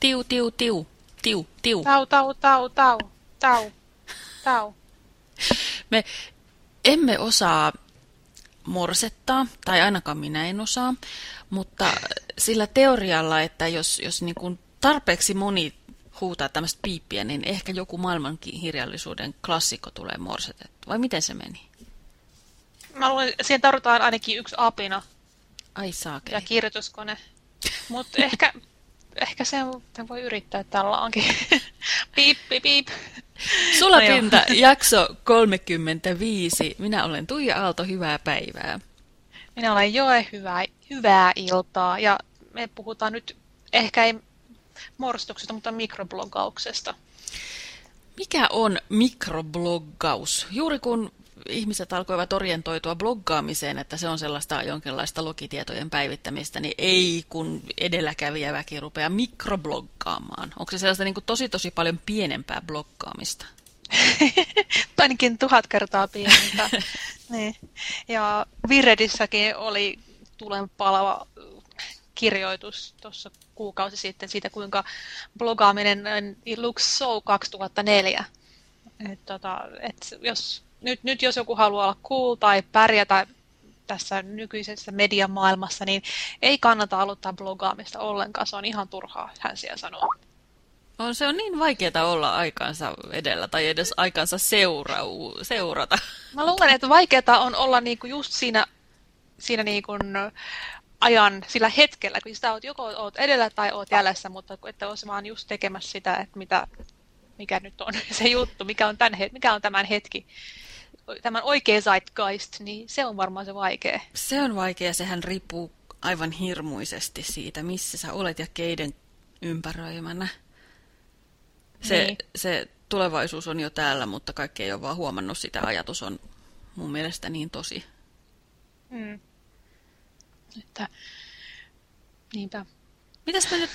Tiu, tiu, tiu, tiu, tiu. Tau, tau, tau, tau, tau, tau. Me emme osaa morsettaa, tai ainakaan minä en osaa, mutta sillä teorialla, että jos, jos niin kuin tarpeeksi moni huutaa tämmöistä piippiä, niin ehkä joku maailmankirjallisuuden klassikko tulee morsetettu. Vai miten se meni? Mä luulen, siihen tarvitaan ainakin yksi apina Ai saakeli. ja kirjoituskone. Mutta ehkä, ehkä se voi yrittää tällaankin. piip, piip, piip. Sulapinta, no jakso 35. Minä olen Tuija Aalto, hyvää päivää. Minä olen Joe, hyvää, hyvää iltaa. Ja me puhutaan nyt ehkä ei morstuksesta, mutta mikrobloggauksesta. Mikä on mikrobloggaus? Juuri kun ihmiset alkoivat orientoitua bloggaamiseen, että se on sellaista jonkinlaista logitietojen päivittämistä, niin ei kun edelläkävijä väki rupeaa mikrobloggaamaan. Onko se sellaista niin kuin tosi tosi paljon pienempää bloggaamista? Ainakin tuhat kertaa pienempää. niin. Ja Viredissäkin oli tulenpalava kirjoitus tuossa kuukausi sitten siitä, kuinka blogaaminen looks so 2004. Et, tota, et jos nyt, nyt jos joku haluaa olla cool tai pärjätä tässä nykyisessä mediamaailmassa, niin ei kannata aloittaa blogaamista ollenkaan. Se on ihan turhaa, hän siellä sanoo. On, se on niin vaikeaa olla aikansa edellä tai edes aikansa seurau, seurata. Mä luulen, että vaikeaa on olla niinku just siinä, siinä niinku ajan sillä hetkellä, kun sitä oot, joko oot edellä tai oot jäljessä, mutta että olisi vaan just tekemässä sitä, että mitä, mikä nyt on se juttu, mikä on, tämän, mikä on tämän hetki tämän oikea zeitgeist, niin se on varmaan se vaikea. Se on vaikea, sehän riippuu aivan hirmuisesti siitä, missä sä olet ja keiden ympäröimänä. Se, niin. se tulevaisuus on jo täällä, mutta kaikki ei ole vaan huomannut sitä. Ajatus on mun mielestä niin tosi. Mm. Että, niinpä. Mitäs me nyt,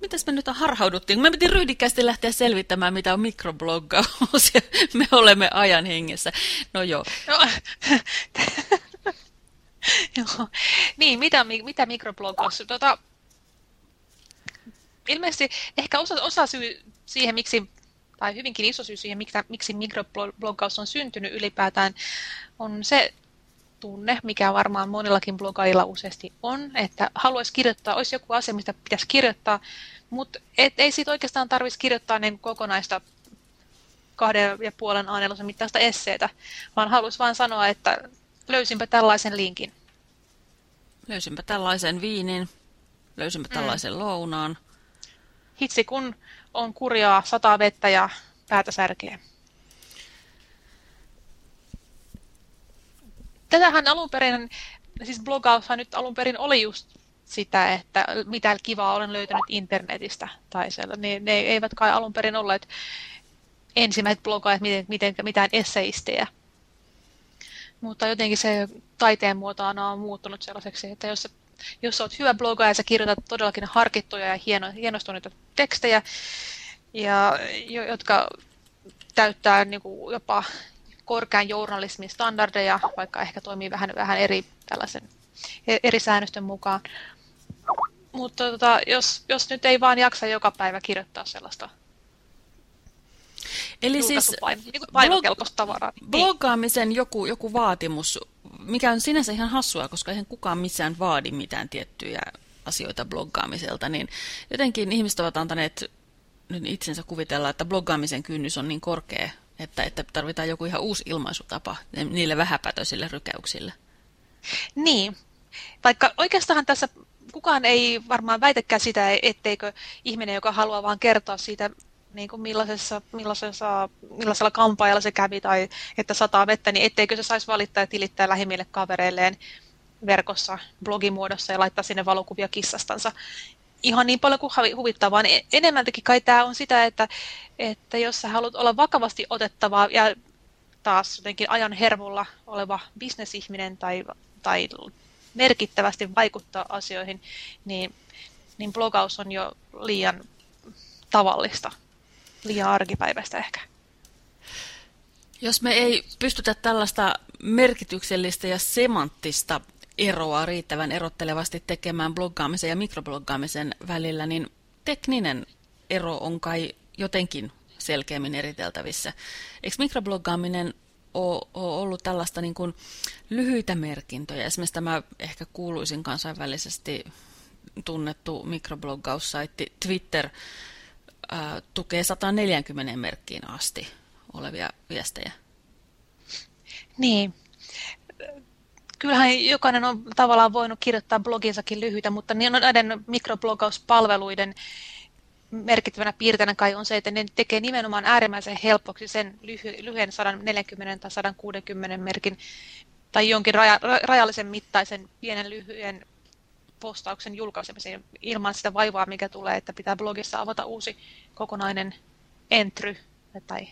mitäs me nyt harhauduttiin? Me piti ryhdikkäästi lähteä selvittämään, mitä on mikrobloggaus, ja me olemme ajan hengessä. No joo. No, joo. Niin, mitä, mitä mikrobloggaus? Tota, ilmeisesti ehkä osa, osa syy siihen, miksi, tai hyvinkin iso syy siihen, miksi, miksi mikrobloggaus on syntynyt ylipäätään, on se tunne, mikä varmaan monillakin blogailla useasti on, että haluaisi kirjoittaa, olisi joku asia, mistä pitäisi kirjoittaa, mutta et, ei siitä oikeastaan tarvitsisi kirjoittaa niin kokonaista kahden ja puolen aanelosen mittaista esseetä, vaan haluaisi vain sanoa, että löysinpä tällaisen linkin. Löysinpä tällaisen viinin, löysinpä mm. tällaisen mm. lounaan. Hitsi kun on kurjaa, sataa vettä ja päätä särkeä. Tätähän alun perin, siis blogaushan nyt alun perin oli just sitä, että mitä kivaa olen löytänyt internetistä tai siellä. Ne, ne eivät kai alun perin olleet ensimmäiset blogaajat miten, miten, mitään esseistejä. Mutta jotenkin se taiteen muotona on muuttunut sellaiseksi, että jos, jos olet hyvä blogaaja ja kirjoitat todellakin harkittuja ja hieno, hienostuneita tekstejä, ja, jotka täyttää niin kuin jopa korkean journalismin standardeja, vaikka ehkä toimii vähän, vähän eri, tällaisen, eri säännösten mukaan. Mutta tota, jos, jos nyt ei vaan jaksa joka päivä kirjoittaa sellaista Eli siis niin blog. Niin. bloggaamisen joku, joku vaatimus, mikä on sinänsä ihan hassua, koska eihän kukaan missään vaadi mitään tiettyjä asioita bloggaamiselta, niin jotenkin ihmiset ovat antaneet nyt itsensä kuvitella, että bloggaamisen kynnys on niin korkea että, että tarvitaan joku ihan uusi ilmaisutapa niille vähäpätöisille rykäyksille. Niin, vaikka oikeastaan tässä kukaan ei varmaan väitäkään sitä, etteikö ihminen, joka haluaa vaan kertoa siitä, niin kuin millaisessa, millaisessa, millaisella kampaajalla se kävi tai että sataa vettä, niin etteikö se saisi valittaa ja tilittää lähimmille kavereilleen verkossa blogimuodossa ja laittaa sinne valokuvia kissastansa ihan niin paljon kuin huvittaa, vaan enemmältäkin kai tämä on sitä, että, että jos sä haluat olla vakavasti otettavaa ja taas jotenkin ajan hermolla oleva bisnesihminen tai, tai merkittävästi vaikuttaa asioihin, niin, niin blogaus on jo liian tavallista, liian arkipäiväistä ehkä. Jos me ei pystytä tällaista merkityksellistä ja semanttista eroa riittävän erottelevasti tekemään bloggaamisen ja mikrobloggaamisen välillä, niin tekninen ero on kai jotenkin selkeämmin eriteltävissä. Eikö mikrobloggaaminen ole, ollut tällaista niin kuin lyhyitä merkintöjä? Esimerkiksi tämä ehkä kuuluisin kansainvälisesti tunnettu mikrobloggaussaitti Twitter ää, tukee 140 merkkiin asti olevia viestejä. Niin. Kyllähän jokainen on tavallaan voinut kirjoittaa bloginsakin lyhyitä, mutta näiden mikrobloggauspalveluiden merkittävänä piirteinä kai on se, että ne tekee nimenomaan äärimmäisen helpoksi sen lyhy lyhyen 140 tai 160 merkin tai jonkin raja, rajallisen mittaisen pienen lyhyen postauksen julkaisemisen ilman sitä vaivaa, mikä tulee, että pitää blogissa avata uusi kokonainen entry tai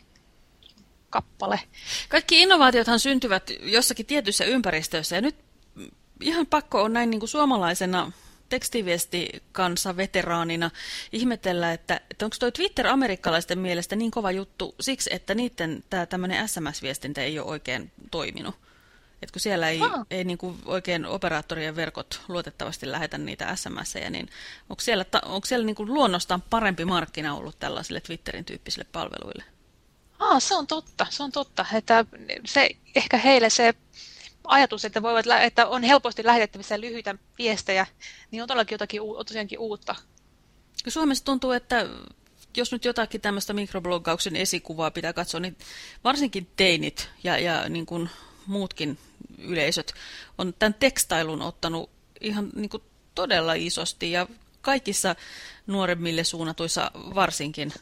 kappale. Kaikki innovaatiothan syntyvät jossakin tietyssä ympäristössä ja nyt ihan pakko on näin niin kuin suomalaisena tekstiviesti kanssa veteraanina ihmetellä, että, että onko tuo Twitter amerikkalaisten mielestä niin kova juttu siksi, että niiden tämä tämmöinen SMS-viestintä ei ole oikein toiminut. Et kun siellä ei, ah. ei niin kuin oikein operaattorien verkot luotettavasti lähetä niitä SMS-jä, niin onko siellä, onko siellä niin kuin luonnostaan parempi markkina ollut tällaisille Twitterin tyyppisille palveluille? Ah, se on totta, se on totta. Että se, ehkä heille se ajatus, että, voivat, että on helposti lähetettävissä lyhyitä viestejä, niin on todellakin jotakin tosiaankin uutta. Suomessa tuntuu, että jos nyt jotakin tämmöistä mikrobloggauksen esikuvaa pitää katsoa, niin varsinkin teinit ja, ja niin kuin muutkin yleisöt on tämän tekstailun ottanut ihan niin kuin todella isosti ja kaikissa nuoremmille suunnatuissa varsinkin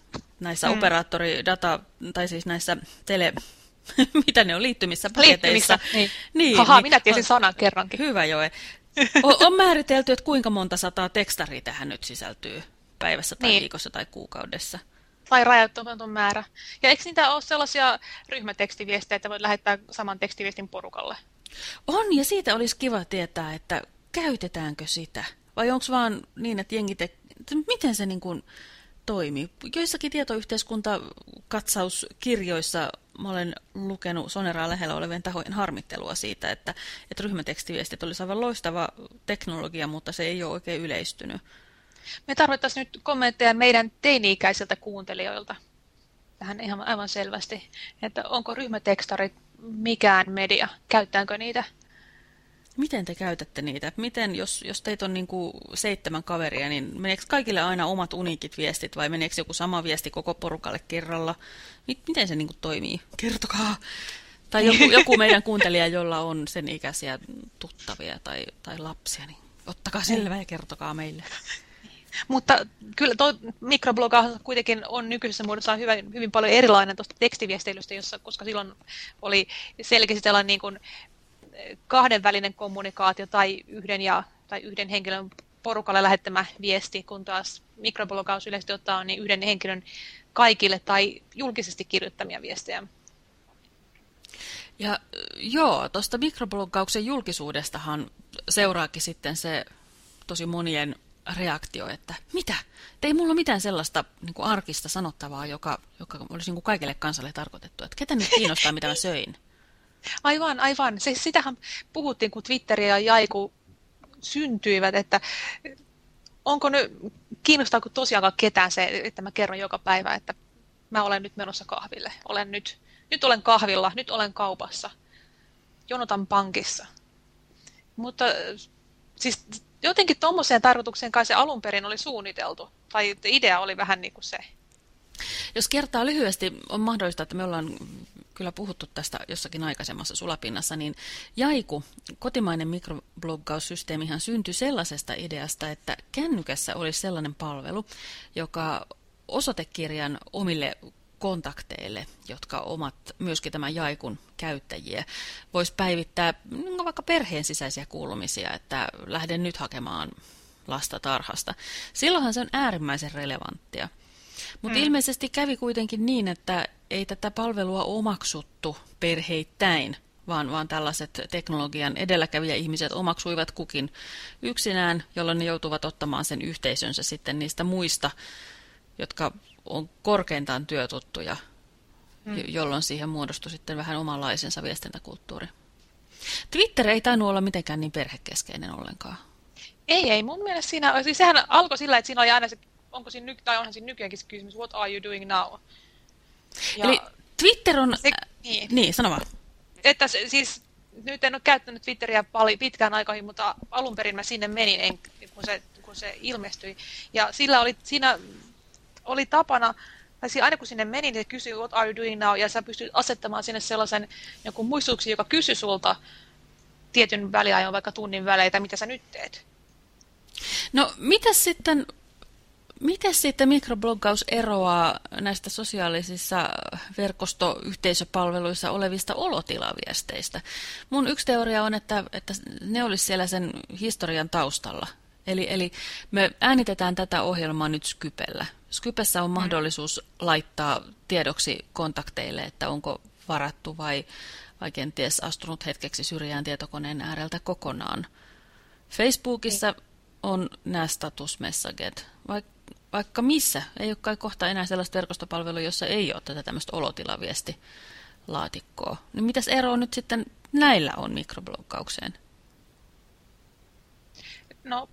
näissä mm. operaattoridata, tai siis näissä tele, mitä ne on, liittymissä paketeissa. Liittymissä, niin. niin Haha, niin, minä tiesin on, sanan kerrankin. Hyvä Joe. On, on määritelty, että kuinka monta sataa tekstaria tähän nyt sisältyy päivässä tai niin. viikossa tai kuukaudessa. Tai rajoittamaton määrä. Ja eikö niitä ole sellaisia ryhmätekstiviestejä, että voit lähettää saman tekstiviestin porukalle? On, ja siitä olisi kiva tietää, että käytetäänkö sitä. Vai onko vaan niin, että jengi te... Miten se niin kuin toimii? Joissakin tietoyhteiskuntakatsauskirjoissa mä olen lukenut Soneraa lähellä olevien tahojen harmittelua siitä, että, että ryhmätekstiviestit olisi aivan loistava teknologia, mutta se ei ole oikein yleistynyt. Me tarvittaisiin nyt kommentteja meidän teini-ikäisiltä kuuntelijoilta tähän ihan aivan selvästi, että onko ryhmätekstarit mikään media, käyttääkö niitä? Miten te käytätte niitä? Miten, jos, jos teitä on niin kuin seitsemän kaveria, niin meneekö kaikille aina omat uniikit viestit vai meneekö joku sama viesti koko porukalle kerralla? Miten se niin kuin toimii? Kertokaa! Tai joku, joku meidän kuuntelija, jolla on sen ikäisiä tuttavia tai, tai lapsia, niin ottakaa selvää ja kertokaa meille. Mutta kyllä tuo mikrobloga kuitenkin on nykyisessä muodossa hyvin, hyvin paljon erilainen tuosta tekstiviesteilystä, jossa, koska silloin oli selkeästi tällainen niin kuin kahdenvälinen kommunikaatio tai yhden, ja, tai yhden henkilön porukalle lähettämä viesti, kun taas mikroblogaus yleisesti ottaa niin yhden henkilön kaikille tai julkisesti kirjoittamia viestejä. Ja joo, tuosta mikrobloggauksen julkisuudestahan seuraakin sitten se tosi monien reaktio, että mitä? Te ei mulla mitään sellaista niin kuin arkista sanottavaa, joka, joka olisi niin kuin kaikille kansalle tarkoitettu. Että ketä nyt kiinnostaa, mitä mä söin? Aivan, aivan. Se, sitähän puhuttiin, kun Twitteri ja Jaiku syntyivät, että onko nyt, kiinnostaako tosiaankaan ketään se, että mä kerron joka päivä, että mä olen nyt menossa kahville. Olen nyt, nyt olen kahvilla, nyt olen kaupassa. Jonotan pankissa. Mutta siis jotenkin tuommoiseen tarkoitukseen kai se alun perin oli suunniteltu. Tai idea oli vähän niin kuin se. Jos kertaa lyhyesti, on mahdollista, että me ollaan kyllä puhuttu tästä jossakin aikaisemmassa sulapinnassa, niin Jaiku, kotimainen mikrobloggaussysteemihan syntyi sellaisesta ideasta, että kännykässä olisi sellainen palvelu, joka osoitekirjan omille kontakteille, jotka omat myöskin tämän jaikun käyttäjiä, voisi päivittää niin vaikka perheen sisäisiä kuulumisia, että lähden nyt hakemaan lasta tarhasta. Silloinhan se on äärimmäisen relevanttia. Mutta mm. ilmeisesti kävi kuitenkin niin, että ei tätä palvelua omaksuttu perheittäin, vaan, vaan tällaiset teknologian edelläkävijä-ihmiset omaksuivat kukin yksinään, jolloin ne joutuvat ottamaan sen yhteisönsä sitten niistä muista, jotka on korkeintaan työtuttuja, mm. jolloin siihen muodostui sitten vähän omanlaisensa viestintäkulttuuri. Twitter ei tainnut olla mitenkään niin perhekeskeinen ollenkaan. Ei, ei. Mun mielestä siinä, siis sehän alkoi sillä, että siinä oli aina se onko siinä nyt, tai onhan siinä nykyäänkin kysymys, what are you doing now? Ja Eli Twitter on... Se, niin. niin, sano vaan. Että se, siis nyt en ole käyttänyt Twitteriä paljon, pitkään aikaan, mutta alun perin mä sinne menin, en, kun, se, kun se ilmestyi. Ja sillä oli, siinä oli tapana, tai siis aina kun sinne menin, niin se kysyi, what are you doing now, ja sä pystyt asettamaan sinne sellaisen jonkun muistutuksen, joka kysyi sulta tietyn väliajan, vaikka tunnin väleitä, mitä sä nyt teet. No, mitä sitten Miten sitten mikrobloggaus eroaa näistä sosiaalisissa verkostoyhteisöpalveluissa olevista olotilaviesteistä? Mun yksi teoria on, että, että ne olisi siellä sen historian taustalla. Eli, eli me äänitetään tätä ohjelmaa nyt Skypellä. Skypessä on mm. mahdollisuus laittaa tiedoksi kontakteille, että onko varattu vai, vai kenties astunut hetkeksi syrjään tietokoneen ääreltä kokonaan. Facebookissa niin. on nämä statusmessaget, vaikka vaikka missä. Ei ole kai kohta enää sellaista verkostopalvelua, jossa ei ole tätä tämmöistä olotilaviestilaatikkoa. Niin mitäs ero nyt sitten näillä on mikrobloggaukseen? No,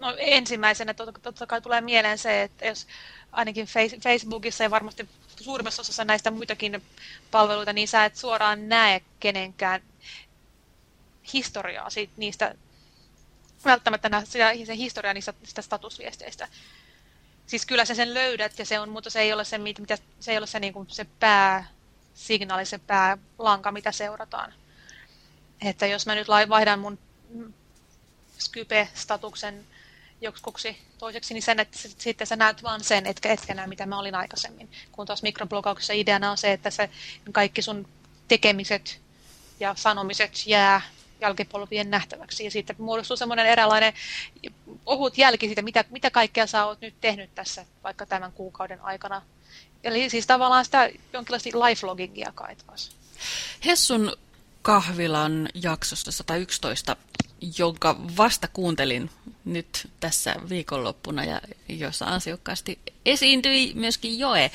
no ensimmäisenä totta kai tulee mieleen se, että jos ainakin Facebookissa ja varmasti suurimmassa osassa näistä muitakin palveluita, niin sä et suoraan näe kenenkään historiaa siitä, niistä välttämättä nähdä sen historiaa niistä, niistä statusviesteistä. Siis kyllä sä sen löydät, ja se on, mutta se ei ole se, mitä, se, ei ole se, niin kuin se pääsignaali, se päälanka, mitä seurataan. Että jos mä nyt vaihdan mun Skype-statuksen joksikuksi toiseksi, niin sen, että sitten sä näet vaan sen, etkä, etkä näe, mitä mä olin aikaisemmin. Kun tuossa mikroblogauksessa ideana on se, että se kaikki sun tekemiset ja sanomiset jää jälkipolvien nähtäväksi. Ja siitä muodostuu semmoinen eräänlainen ohut jälki siitä, mitä, mitä kaikkea sä oot nyt tehnyt tässä vaikka tämän kuukauden aikana. Eli siis tavallaan sitä jonkinlaista lifelogingia kai taas. Hessun kahvilan jaksosta 111, jonka vasta kuuntelin nyt tässä viikonloppuna ja jossa ansiokkaasti esiintyi myöskin Joe,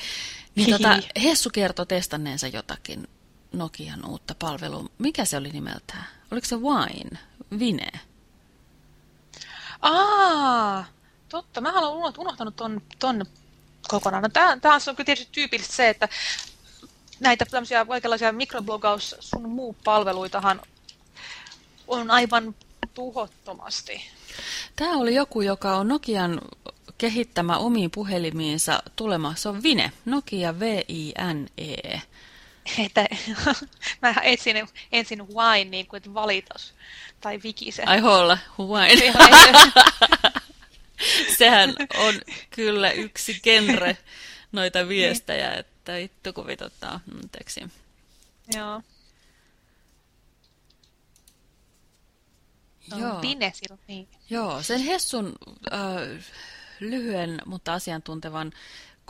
niin tota, Hessu kertoi testanneensa jotakin Nokian uutta palvelua. Mikä se oli nimeltään? Oliko se Wine? Vine? Aa, totta. Mä olen unohtanut ton, ton kokonaan. No, tämä, tämä on kyllä tietysti tyypillistä se, että näitä tämmöisiä kaikenlaisia mikroblogaus sun muu palveluitahan on aivan tuhottomasti. Tämä oli joku, joka on Nokian kehittämä omiin puhelimiinsa tulema. Se on Vine, Nokia V-I-N-E että mä etsin ensin wine niin kuin, että valitos tai vikise. Ai holla, wine. Sehän on kyllä yksi genre noita niin. viestejä, että vittu kun vituttaa. Anteeksi. Joo. Joo. Pine niin. Joo, sen Hessun äh, lyhyen, mutta asiantuntevan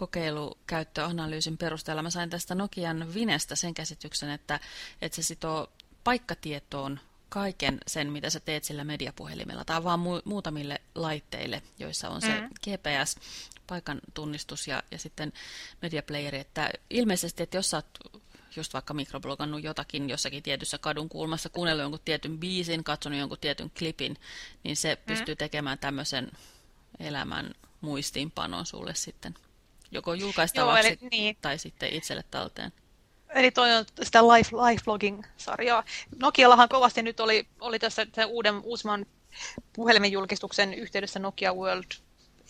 kokeilukäyttöanalyysin perusteella mä sain tästä Nokian Vinestä sen käsityksen, että, että se sitoo paikkatietoon kaiken sen, mitä sä teet sillä mediapuhelimella. Tai vaan mu muutamille laitteille, joissa on se mm. GPS, paikan tunnistus ja, ja sitten mediaplayeri. Että ilmeisesti, että jos sä oot just vaikka mikroblogannut jotakin jossakin tietyssä kadun kulmassa, kuunnellut jonkun tietyn biisin, katsonut jonkun tietyn klipin, niin se mm. pystyy tekemään tämmöisen elämän muistiinpanon sulle sitten joko julkaistavaksi Joo, eli, niin. tai sitten itselle talteen. Eli toi on sitä life, life-blogging-sarjaa. Nokiallahan kovasti nyt oli, oli tässä uuden uusimman puhelimen julkistuksen yhteydessä Nokia World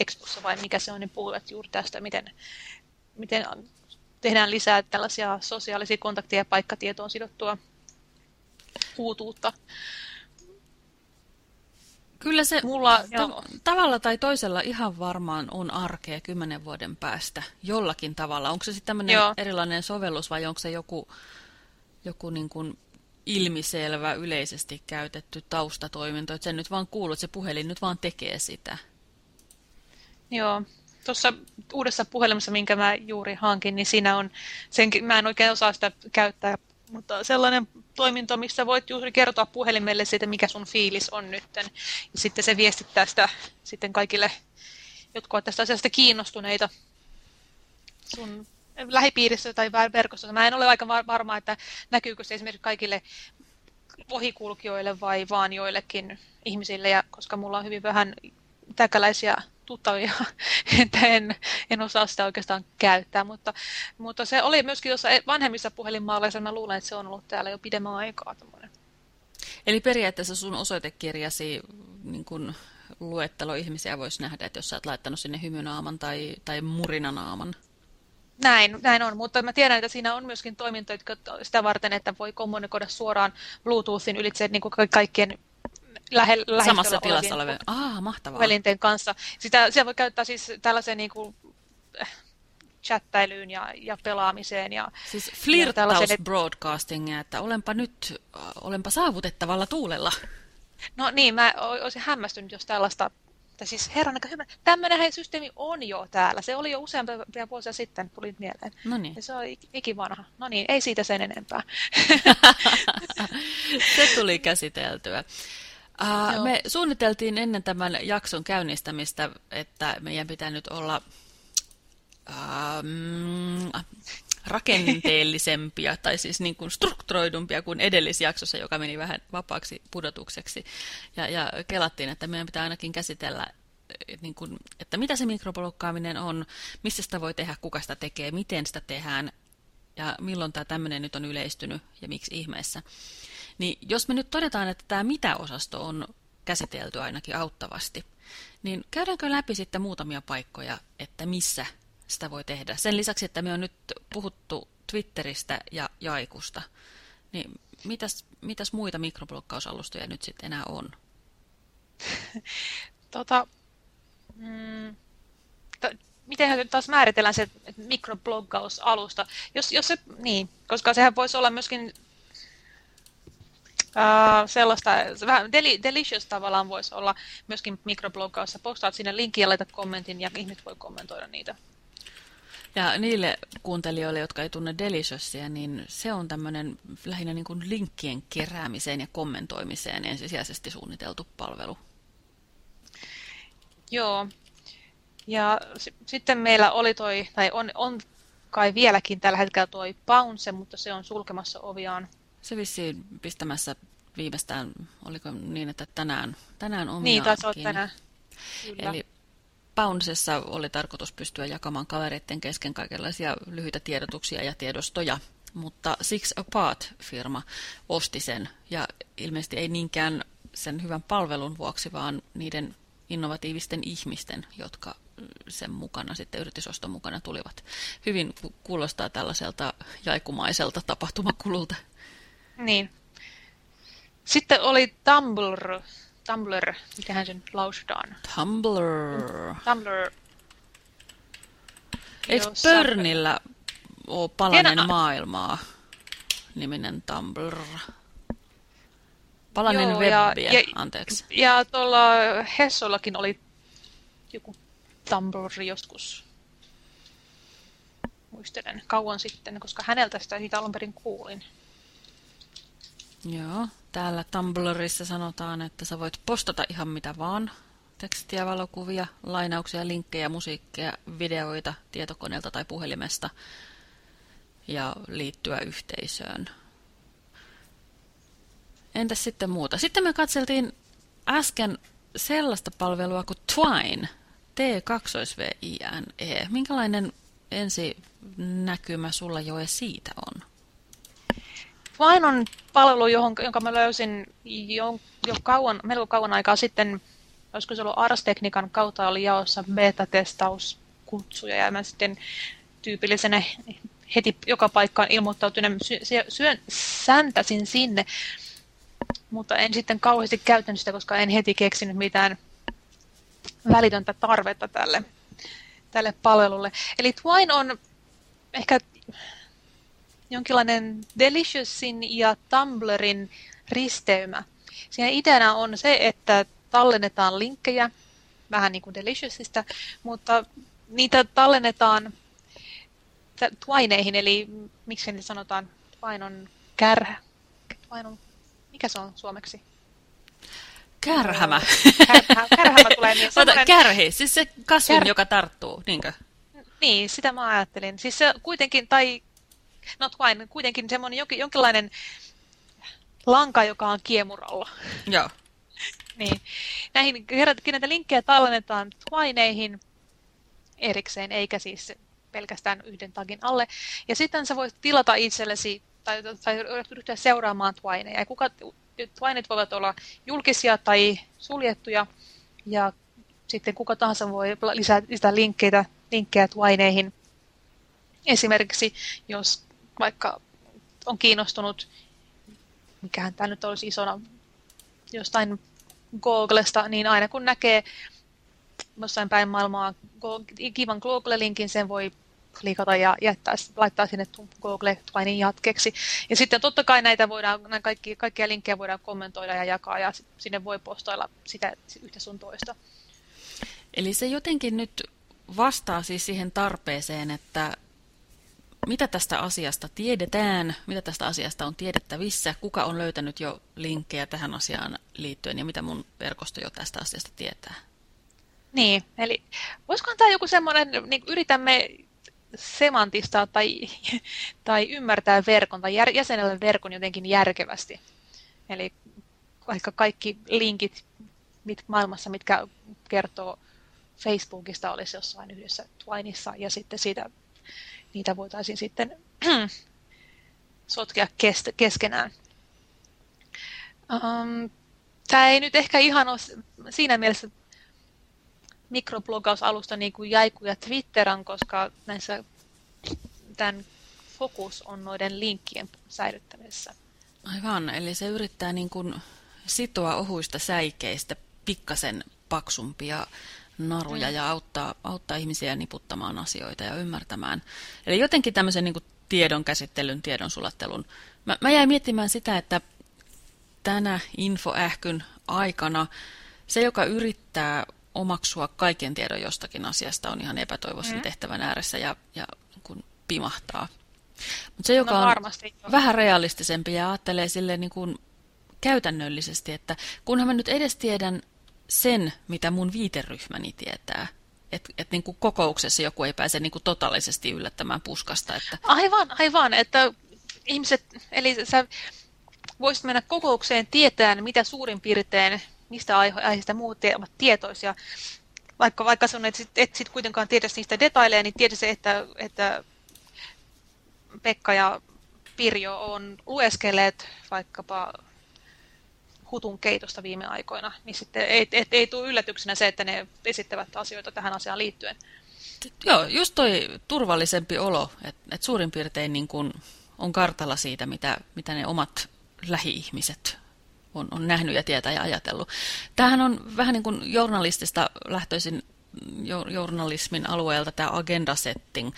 Expossa vai mikä se on, niin puhuvat juuri tästä, miten, miten tehdään lisää tällaisia sosiaalisia kontakteja ja paikkatietoon sidottua uutuutta. Kyllä se Mulla, ta tavalla tai toisella ihan varmaan on arkea kymmenen vuoden päästä jollakin tavalla. Onko se sitten tämmöinen erilainen sovellus vai onko se joku, joku niin kuin ilmiselvä, yleisesti käytetty taustatoiminto, että sen nyt vaan kuuluu, että se puhelin nyt vaan tekee sitä? Joo. Tuossa uudessa puhelimessa, minkä mä juuri hankin, niin siinä on, senkin, mä en oikein osaa sitä käyttää mutta sellainen toiminto, missä voit juuri kertoa puhelimelle siitä, mikä sun fiilis on nytten. Ja sitten se viestittää sitä sitten kaikille, jotka ovat tästä asiasta kiinnostuneita sun lähipiirissä tai verkossa. Mä en ole aika varma, että näkyykö se esimerkiksi kaikille ohikulkijoille vai vaan joillekin ihmisille, ja koska mulla on hyvin vähän täkäläisiä tuttavia, että en, en osaa sitä oikeastaan käyttää, mutta, mutta se oli myöskin tuossa vanhemmissa puhelinmaaleissa, mä luulen, että se on ollut täällä jo pidemmän aikaa. Tommoinen. Eli periaatteessa sun osoitekirjasi niin kun luettelo ihmisiä voisi nähdä, että jos sä oot laittanut sinne hymynaaman tai, tai murinanaaman. Näin, näin on, mutta mä tiedän, että siinä on myöskin toimintoja sitä varten, että voi kommunikoida suoraan Bluetoothin ylitse niin kuin kaikkien lähe, Samassa tilassa olevien ah, mahtavaa. kanssa. Sitä, sitä voi käyttää siis tällaiseen niin kuin, äh, chattailuun ja, ja pelaamiseen. Ja, siis flirtaus ja että olenpa nyt, olenpa saavutettavalla tuulella. No niin, mä olisin hämmästynyt, jos tällaista, tai siis herran aika hyvä, tämmöinen systeemi on jo täällä. Se oli jo useampia vuosia sitten, tuli mieleen. No niin. Ja se on ikivanha. No niin, ei siitä sen enempää. se tuli käsiteltyä. Uh, me suunniteltiin ennen tämän jakson käynnistämistä, että meidän pitää nyt olla um, rakenteellisempia tai siis niin kuin strukturoidumpia kuin edellisjaksossa, joka meni vähän vapaaksi pudotukseksi. Ja, ja kelattiin, että meidän pitää ainakin käsitellä, niin kuin, että mitä se mikroblokkaaminen on, missä sitä voi tehdä, kuka sitä tekee, miten sitä tehdään ja milloin tämä tämmöinen nyt on yleistynyt ja miksi ihmeessä. Niin jos me nyt todetaan, että tämä mitä-osasto on käsitelty ainakin auttavasti, niin käydäänkö läpi sitten muutamia paikkoja, että missä sitä voi tehdä? Sen lisäksi, että me on nyt puhuttu Twitteristä ja Jaikusta, niin mitäs, mitäs muita mikroblokkausalustoja nyt sitten enää on? tota, mm, miten taas määritellään se mikrobloggausalusta? Jos, jos se, niin, koska sehän voisi olla myöskin Uh, sellaista, vähän deli, delicious tavallaan voisi olla myöskin mikrobloggaus. Postaat sinne linkin ja laitat kommentin ja ihmiset voi kommentoida niitä. Ja niille kuuntelijoille, jotka ei tunne Deliciousia, niin se on tämmöinen lähinnä niin kuin linkkien keräämiseen ja kommentoimiseen ensisijaisesti suunniteltu palvelu. Joo. Ja sitten meillä oli toi, tai on, on kai vieläkin tällä hetkellä toi Pounce, mutta se on sulkemassa oviaan se vissiin pistämässä viimeistään, oliko niin, että tänään, tänään on Niin, taisi olla tänään. Kyllä. Eli Poundsessa oli tarkoitus pystyä jakamaan kavereiden kesken kaikenlaisia lyhyitä tiedotuksia ja tiedostoja, mutta Six Apart-firma osti sen, ja ilmeisesti ei niinkään sen hyvän palvelun vuoksi, vaan niiden innovatiivisten ihmisten, jotka sen mukana, sitten yritysoston mukana tulivat. Hyvin kuulostaa tällaiselta jaikumaiselta tapahtumakululta. Niin. Sitten oli Tumblr. Tumblr, mikähän sen lausutaan? Tumblr. Tumblr. Eikö jossa... Pörnillä ole palanen Tiedän... maailmaa niminen Tumblr? Palanen Joo, webbiä, ja, anteeksi. Ja tuolla Hessollakin oli joku Tumblr joskus. Muistelen kauan sitten, koska häneltä sitä siitä alun perin kuulin. Joo, täällä Tumblrissa sanotaan, että sä voit postata ihan mitä vaan. Tekstiä, valokuvia, lainauksia, linkkejä, musiikkia, videoita tietokoneelta tai puhelimesta ja liittyä yhteisöön. Entäs sitten muuta? Sitten me katseltiin äsken sellaista palvelua kuin Twine, T2VINE. Minkälainen ensi näkymä sulla jo siitä on? Twine on palvelu, johon, jonka mä löysin jo, jo kauan, melko kauan aikaa sitten, olisiko se ollut Ars kautta oli jaossa beta-testauskutsuja, ja mä sitten tyypillisenä heti joka paikkaan ilmoittautuneen syön, säntäsin sinne, mutta en sitten kauheasti käytänyt sitä, koska en heti keksinyt mitään välitöntä tarvetta tälle, tälle palvelulle. Eli Twine on ehkä jonkinlainen Deliciousin ja Tumblrin risteymä. Siinä ideana on se, että tallennetaan linkkejä, vähän niin kuin Deliciousista, mutta niitä tallennetaan twineihin, eli miksi ne sanotaan, twine on kärhä. Twine on, mikä se on suomeksi? Kärhämä. Kärhämä, kärhämä tulee niin. Semmoinen... Kärhi, siis se kasvin, Kär... joka tarttuu, niinkö? Niin, sitä mä ajattelin. Siis se kuitenkin, tai not quite, kuitenkin semmoinen jonkin, jonkinlainen lanka, joka on kiemuralla. Joo. Niin. Näihin näitä linkkejä tallennetaan Twineihin erikseen, eikä siis pelkästään yhden tagin alle. Ja sitten sä voit tilata itsellesi tai, tai ryhtyä seuraamaan Twineja. Ja kuka, Twineit voivat olla julkisia tai suljettuja, ja sitten kuka tahansa voi lisätä linkkeitä, linkkejä Twineihin. Esimerkiksi jos vaikka on kiinnostunut, mikähän tämä nyt olisi isona, jostain Googlesta, niin aina kun näkee jossain päin maailmaa kivan Google-linkin, sen voi klikata ja jättää, laittaa sinne Google Twinin jatkeksi. Ja sitten totta kai näitä voidaan, näitä kaikki, kaikkia linkkejä voidaan kommentoida ja jakaa ja sinne voi postoilla sitä yhtä sun toista. Eli se jotenkin nyt vastaa siis siihen tarpeeseen, että mitä tästä asiasta tiedetään, mitä tästä asiasta on tiedettävissä, kuka on löytänyt jo linkkejä tähän asiaan liittyen ja mitä mun verkosto jo tästä asiasta tietää. Niin, eli voisikohan tämä joku semmoinen, niin yritämme semantista tai, tai ymmärtää verkon tai jäsenellä verkon jotenkin järkevästi. Eli vaikka kaikki linkit mit, maailmassa, mitkä kertoo Facebookista, olisi jossain yhdessä Twinissa ja sitten siitä, niitä voitaisiin sitten sotkea kes, keskenään. Um, Tämä ei nyt ehkä ihan ole siinä mielessä mikroblogausalusta niin kuin Jaiku ja Twitteran, koska näissä tämän fokus on noiden linkkien säilyttämisessä. Aivan, eli se yrittää niin kuin sitoa ohuista säikeistä pikkasen paksumpia naruja mm. ja auttaa, auttaa ihmisiä niputtamaan asioita ja ymmärtämään. Eli jotenkin tämmöisen niin tiedon käsittelyn, tiedon sulattelun. Mä, mä jäin miettimään sitä, että tänä infoähkyn aikana se, joka yrittää omaksua kaiken tiedon jostakin asiasta on ihan epätoivoisen mm. tehtävän ääressä ja, ja kun pimahtaa. Mutta se, joka no, on vähän realistisempi ja ajattelee sille niin kuin käytännöllisesti, että kunhan mä nyt edes tiedän sen, mitä mun viiteryhmäni tietää, että et niin kuin kokouksessa joku ei pääse niin kuin totaalisesti yllättämään puskasta. Että... Aivan, aivan, että ihmiset, eli sä voisit mennä kokoukseen tietään, mitä suurin piirtein mistä aiheista muut ovat tietoisia. Vaikka, vaikka sun et, et sit kuitenkaan tiedä niistä detaileja, niin tiedä se, että, että Pekka ja Pirjo on lueskelleet vaikkapa hutun keitosta viime aikoina, niin sitten ei, et, ei tule yllätyksenä se, että ne esittävät asioita tähän asiaan liittyen. Joo, just toi turvallisempi olo, että et suurin piirtein niin kun on kartalla siitä, mitä, mitä ne omat lähi-ihmiset on, on nähnyt ja tietää ja ajatellut. Tämähän on vähän niin kuin journalistista lähtöisin journalismin alueelta tämä agenda setting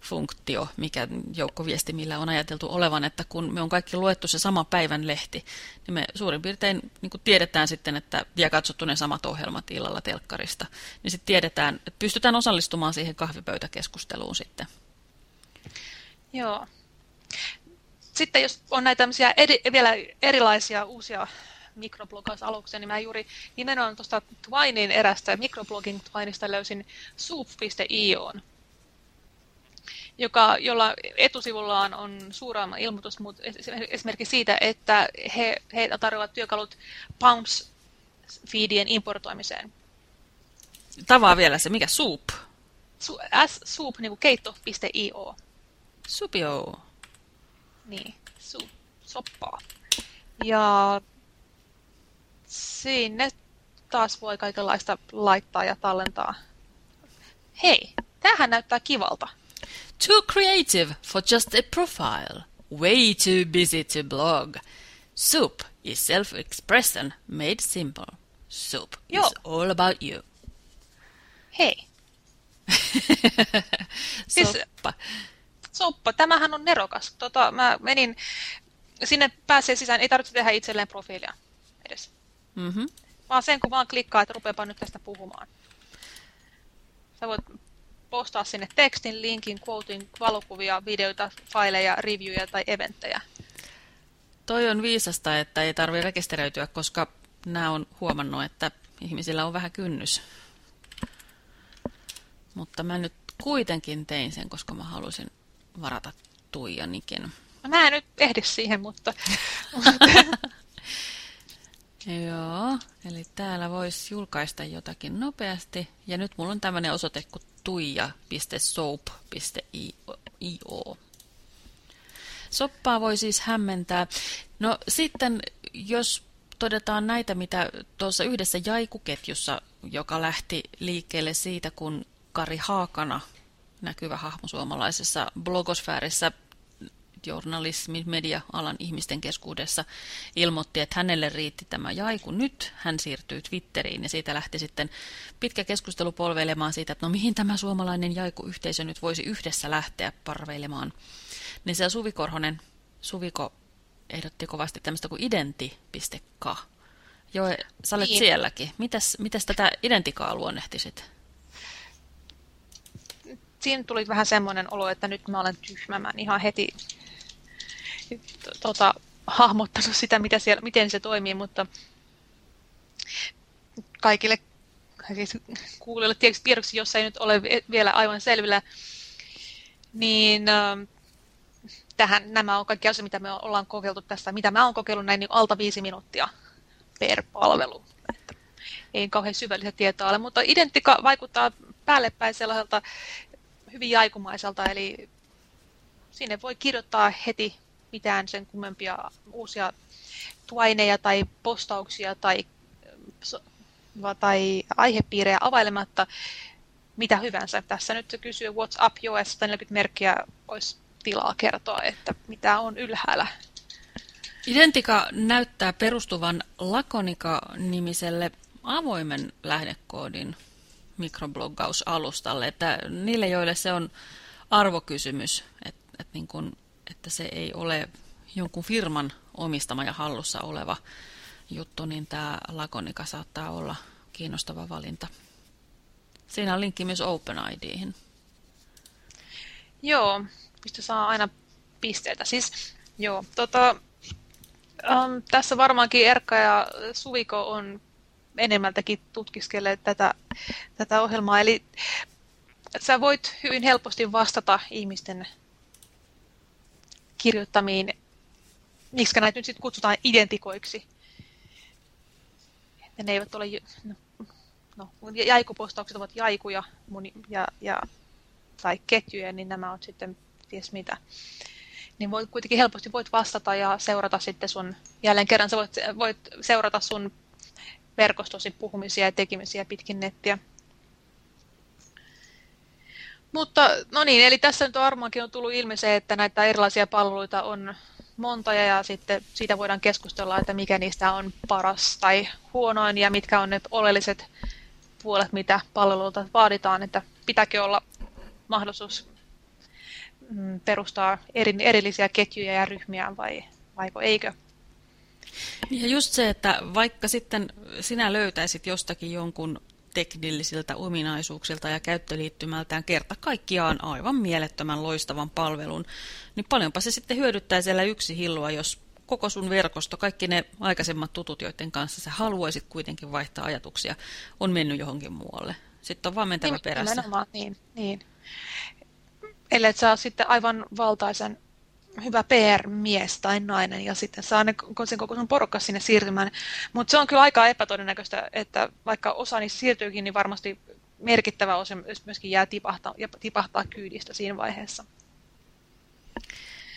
funktio, mikä joukkoviestimillä on ajateltu olevan, että kun me on kaikki luettu se sama päivän lehti, niin me suurin piirtein niin tiedetään sitten, että ja katsottu ne samat ohjelmat illalla telkkarista, niin sitten tiedetään, että pystytään osallistumaan siihen kahvipöytäkeskusteluun sitten. Joo sitten jos on näitä eri, vielä erilaisia uusia mikrobloggausaluksia, niin mä juuri nimenomaan tuosta Twinin erästä mikroblogging Twinista löysin soup.io, joka, jolla etusivullaan on suuraama ilmoitus mutta esimerkiksi siitä, että he, he tarjoavat työkalut Pounce-feedien importoimiseen. Tavaa vielä se, mikä soup? Su, S, soup, niin kuin keitto.io. Supio. Niin, su, soppaa. Ja sinne taas voi kaikenlaista laittaa ja tallentaa. Hei, tämähän näyttää kivalta. Too creative for just a profile. Way too busy to blog. Soup is self-expression made simple. Soup Joo. is all about you. Hei. Soppa. Siis, soppa, tämähän on nerokas. Tota, mä menin, sinne pääsee sisään, ei tarvitse tehdä itselleen profiilia edes. Mm -hmm. Vaan sen, kun vaan klikkaa, että rupeapa nyt tästä puhumaan. Sä voit postaa sinne tekstin, linkin, quotein, valokuvia, videoita, faileja, reviewja tai eventtejä. Toi on viisasta, että ei tarvitse rekisteröityä, koska nämä on huomannut, että ihmisillä on vähän kynnys. Mutta mä nyt kuitenkin tein sen, koska mä halusin varata Tuijanikin. No, mä en nyt ehdi siihen, mutta... Joo, eli täällä voisi julkaista jotakin nopeasti. Ja nyt mulla on tämmöinen osoite kuin tuija.soap.io. Soppaa voi siis hämmentää. No sitten, jos todetaan näitä, mitä tuossa yhdessä jaikuketjussa, joka lähti liikkeelle siitä, kun Kari Haakana, näkyvä hahmo suomalaisessa blogosfäärissä, journalismin, media-alan ihmisten keskuudessa ilmoitti, että hänelle riitti tämä jaiku nyt. Hän siirtyy Twitteriin ja siitä lähti sitten pitkä keskustelu polveilemaan siitä, että no mihin tämä suomalainen jaiku-yhteisö nyt voisi yhdessä lähteä parveilemaan. Niin se Suvi Korhonen, Suviko ehdotti kovasti tämmöistä kuin identi.ka. Joo, sä olet niin. sielläkin. Mitäs, mitäs tätä identikaa luonnehtisit? Siinä tuli vähän semmoinen olo, että nyt mä olen tyhmä. Mä ihan heti tota, hahmottanut sitä, mitä siellä, miten se toimii, mutta kaikille siis kuulijoille tiedoksi, jos ei nyt ole vielä aivan selvillä, niin äh, tähän, nämä on kaikki asioita, mitä me ollaan kokeiltu tässä, mitä mä oon kokeillut näin niin alta viisi minuuttia per palvelu. Että ei kauhean syvällistä tietoa ole, mutta identika vaikuttaa päällepäin sellaiselta hyvin jaikumaiselta, eli sinne voi kirjoittaa heti mitään sen kummempia uusia tuaineja tai postauksia tai, tai aihepiirejä availematta mitä hyvänsä. Tässä nyt se kysyy What's up US 140 merkkiä olisi tilaa kertoa, että mitä on ylhäällä. Identika näyttää perustuvan Lakonika-nimiselle avoimen lähdekoodin mikroblogausalustalle, että niille, joille se on arvokysymys, että, että, niin kuin, että se ei ole jonkun firman omistama ja hallussa oleva juttu, niin tämä Lakonika saattaa olla kiinnostava valinta. Siinä on linkki myös OpenIDihin. Joo, mistä saa aina pisteitä. Siis, joo, tota, um, tässä varmaankin Erkka ja Suviko on enemmältäkin tutkiskelleet tätä, tätä ohjelmaa. Eli sä voit hyvin helposti vastata ihmisten kirjoittamiin, miksi näitä nyt sitten kutsutaan identikoiksi. Että ne eivät ole, no, no jaikupostaukset ovat jaikuja ja, ja, tai ketjuja, niin nämä on sitten ties mitä. Niin voit kuitenkin helposti voit vastata ja seurata sitten sun, jälleen kerran sä voit, voit seurata sun verkostosi puhumisia ja tekemisiä pitkin nettiä. Mutta no niin, eli tässä nyt varmaankin on tullut ilmi se, että näitä erilaisia palveluita on monta ja sitten siitä voidaan keskustella, että mikä niistä on paras tai huonoin ja mitkä on ne oleelliset puolet, mitä palveluilta vaaditaan, että pitääkö olla mahdollisuus mm, perustaa eri, erillisiä ketjuja ja ryhmiä vai vaiko eikö? Ja just se, että vaikka sitten sinä löytäisit jostakin jonkun teknillisiltä ominaisuuksilta ja käyttöliittymältään kerta kaikkiaan aivan mielettömän loistavan palvelun, niin paljonpa se sitten hyödyttää siellä yksi hillua, jos koko sun verkosto, kaikki ne aikaisemmat tutut, joiden kanssa sä haluaisit kuitenkin vaihtaa ajatuksia, on mennyt johonkin muualle. Sitten on vaan mentävä niin, perässä. niin, niin. Ellei saa sitten aivan valtaisen hyvä PR-mies tai nainen ja sitten saa ne, sen koko sun porukka sinne siirtymään. Mutta se on kyllä aika epätodennäköistä, että vaikka osa niistä siirtyykin, niin varmasti merkittävä osa myöskin jää tipahtaa, tipahtaa kyydistä siinä vaiheessa.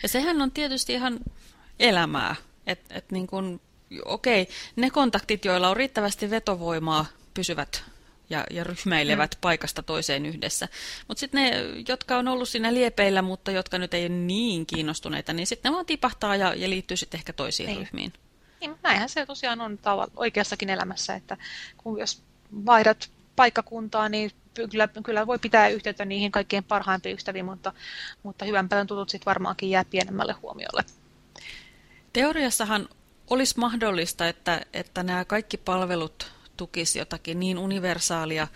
Ja sehän on tietysti ihan elämää. Että et niin kun, okei, ne kontaktit, joilla on riittävästi vetovoimaa, pysyvät ja, ja ryhmäilevät mm. paikasta toiseen yhdessä. Mutta sitten ne, jotka on ollut siinä liepeillä, mutta jotka nyt ei ole niin kiinnostuneita, niin sitten ne vaan tipahtaa ja, ja liittyy sitten ehkä toisiin niin. ryhmiin. Niin, näinhän se tosiaan on oikeassakin elämässä, että kun jos vaihdat paikkakuntaa, niin kyllä, kyllä voi pitää yhteyttä niihin kaikkein parhaimpiin ystäviin, mutta, mutta hyvän päivän tutut sitten varmaankin jää pienemmälle huomiolle. Teoriassahan olisi mahdollista, että, että nämä kaikki palvelut tukisi jotakin niin universaalia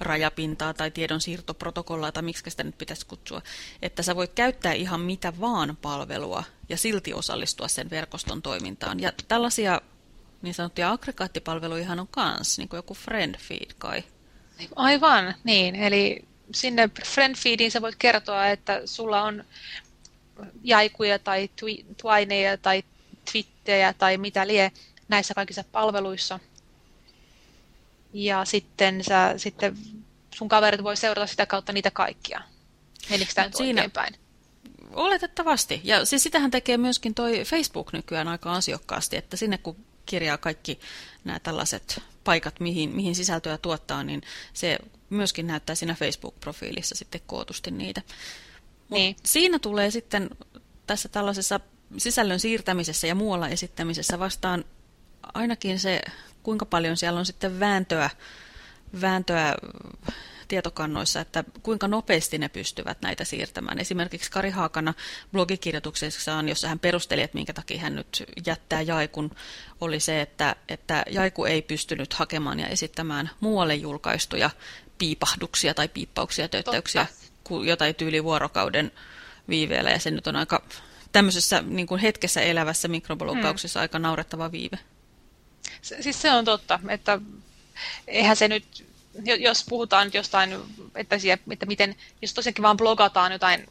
rajapintaa tai tiedonsiirtoprotokollaa tai miksi sitä nyt pitäisi kutsua, että sä voit käyttää ihan mitä vaan palvelua ja silti osallistua sen verkoston toimintaan. Ja tällaisia niin sanottuja aggregaattipalveluja on kans, niin kuin joku friendfeed kai. Aivan, niin. Eli sinne friendfeediin sä voit kertoa, että sulla on jaikuja tai twineja tai twittejä tai mitä lie, näissä kaikissa palveluissa. Ja sitten, sä, sitten sun kaverit voi seurata sitä kautta niitä kaikkia. Menikö tämä no, siinä, päin? Oletettavasti. Ja siis sitähän tekee myöskin toi Facebook nykyään aika ansiokkaasti, että sinne kun kirjaa kaikki nämä tällaiset paikat, mihin, mihin sisältöä tuottaa, niin se myöskin näyttää siinä Facebook-profiilissa sitten kootusti niitä. niin. Siinä tulee sitten tässä tällaisessa sisällön siirtämisessä ja muualla esittämisessä vastaan ainakin se, kuinka paljon siellä on sitten vääntöä, vääntöä tietokannoissa, että kuinka nopeasti ne pystyvät näitä siirtämään. Esimerkiksi Kari Haakana blogikirjoituksessaan, jossa hän perusteli, että minkä takia hän nyt jättää Jaikun, oli se, että, että Jaiku ei pystynyt hakemaan ja esittämään muualle julkaistuja piipahduksia tai piippauksia, töyttäyksiä, jotain tyyli vuorokauden viiveellä, ja se nyt on aika tämmöisessä niin kuin hetkessä elävässä mikrobloggauksessa hmm. aika naurettava viive. Siis se on totta, että eihän se nyt jos puhutaan nyt jostain, että, siellä, että miten, jos tosiaankin vaan blogataan jotain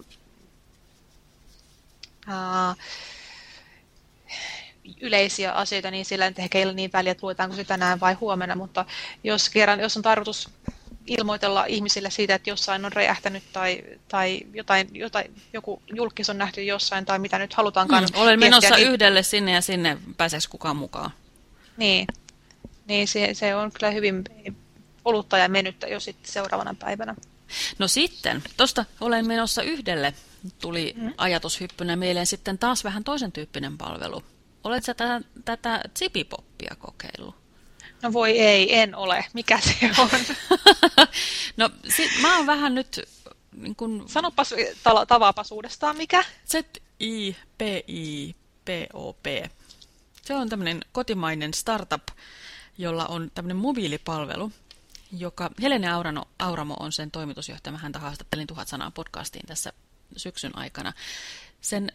ää, yleisiä asioita, niin sillä nyt ehkä ei ole niin väliä, että luetaanko se tänään vai huomenna, mutta jos kerran, jos on tarkoitus ilmoitella ihmisille siitä, että jossain on räjähtänyt tai, tai jotain, jotain, joku julkis on nähty jossain tai mitä nyt halutaankaan. Mm, olen menossa niin... yhdelle sinne ja sinne, pääseekö kukaan mukaan? Niin, niin se, se on kyllä hyvin olutta ja menyttä jo sitten seuraavana päivänä. No sitten, tuosta olen menossa yhdelle, tuli mm. ajatushyppynä mieleen sitten taas vähän toisen tyyppinen palvelu. Oletko tätä, tätä Zipipoppia kokeillut? No voi ei, en ole. Mikä se on? no sit, mä oon vähän nyt... Niin kun... Sanopas tavapas uudestaan, mikä? Z-I-P-I-P-O-P. Se on tämmöinen kotimainen startup, jolla on tämmöinen mobiilipalvelu, joka Helene Aurano, Auramo on sen toimitusjohtaja. Mä häntä haastattelin tuhat sanaa podcastiin tässä syksyn aikana. Sen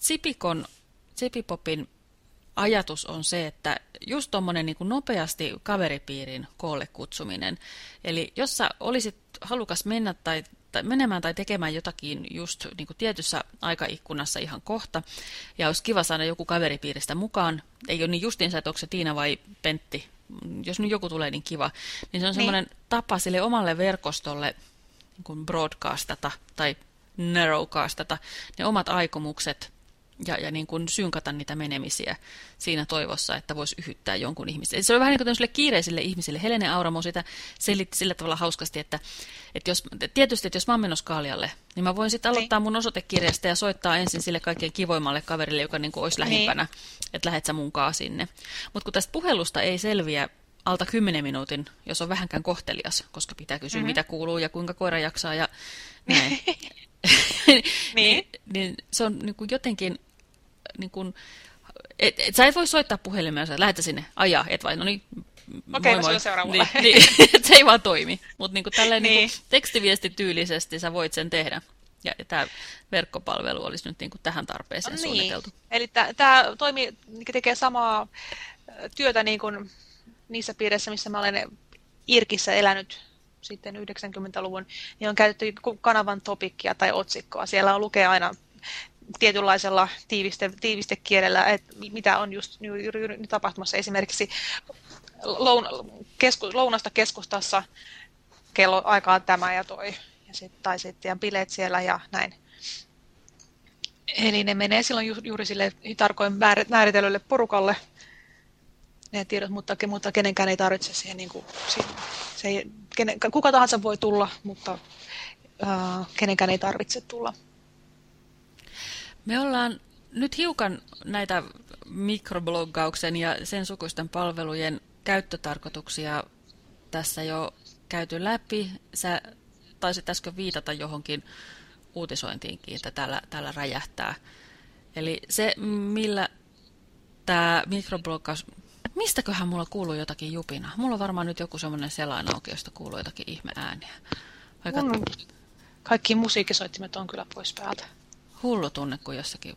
Zipikon, Zipipopin ajatus on se, että just tuommoinen niin nopeasti kaveripiirin koolle kutsuminen. Eli jos sä olisit halukas mennä tai, tai menemään tai tekemään jotakin just niin kuin tietyssä aikaikkunassa ihan kohta, ja olisi kiva saada joku kaveripiiristä mukaan, ei ole niin justiinsa, että onko se Tiina vai Pentti jos nyt joku tulee, niin kiva. Niin se on niin. semmoinen tapa sille omalle verkostolle niin kuin broadcastata tai narrowcastata ne omat aikomukset ja, ja niin kuin synkata niitä menemisiä siinä toivossa, että voisi yhyttää jonkun ihmisen. Se on vähän niin kuin kiireisille ihmisille. Helene Auramo sitä selitti sillä tavalla hauskasti, että, että jos, tietysti, että jos mä oon menossa Kaaljalle, niin mä voin sitten niin. aloittaa mun osoitekirjasta ja soittaa ensin sille kaikkein kivoimmalle kaverille, joka niin kuin olisi niin. lähimpänä, että lähet sä munkaan sinne. Mutta kun tästä puhelusta ei selviä alta 10 minuutin, jos on vähänkään kohtelias, koska pitää kysyä, mm -hmm. mitä kuuluu ja kuinka koira jaksaa ja näin. niin. niin, niin se on niin kuin jotenkin niin kuin, et, et, sä et voi soittaa puhelimeen, sä lähettä sinne ajaa, et vai, no niin, Okei, okay, moi, moi. Niin, niin, se ei vaan toimi, mutta niin tälleen niin. Niin tekstiviestityylisesti sä voit sen tehdä. Ja, ja tämä verkkopalvelu olisi nyt niin kuin tähän tarpeeseen no, suunniteltu. Niin. Eli tämä toimii, tekee samaa työtä niin kuin niissä piireissä, missä mä olen Irkissä elänyt sitten 90-luvun, niin on käytetty kanavan topikkia tai otsikkoa. Siellä on lukee aina tietynlaisella tiiviste, tiivistekielellä, että mitä on just nyt tapahtumassa esimerkiksi loun, kesku, lounasta keskustassa kello aikaa tämä ja toi, ja sit, tai sitten bileet siellä ja näin. Eli ne menee silloin ju, juuri sille tarkoin määritellylle porukalle, ne tiedot, mutta, mutta kenenkään ei tarvitse siihen, niin kuin, se ei, kenen, kuka tahansa voi tulla, mutta uh, kenenkään ei tarvitse tulla. Me ollaan nyt hiukan näitä mikrobloggauksen ja sen sukuisten palvelujen käyttötarkoituksia tässä jo käyty läpi. Sä taisit äsken viitata johonkin uutisointiinkin, että täällä, täällä räjähtää. Eli se, millä tämä mikrobloggaus... Mistäköhän mulla kuuluu jotakin jupina? Mulla on varmaan nyt joku semmoinen selain auki, josta kuuluu jotakin ihmeääniä. Vaikka... Kaikki musiikkisoittimet on kyllä pois päältä hullu tunne, kun jossakin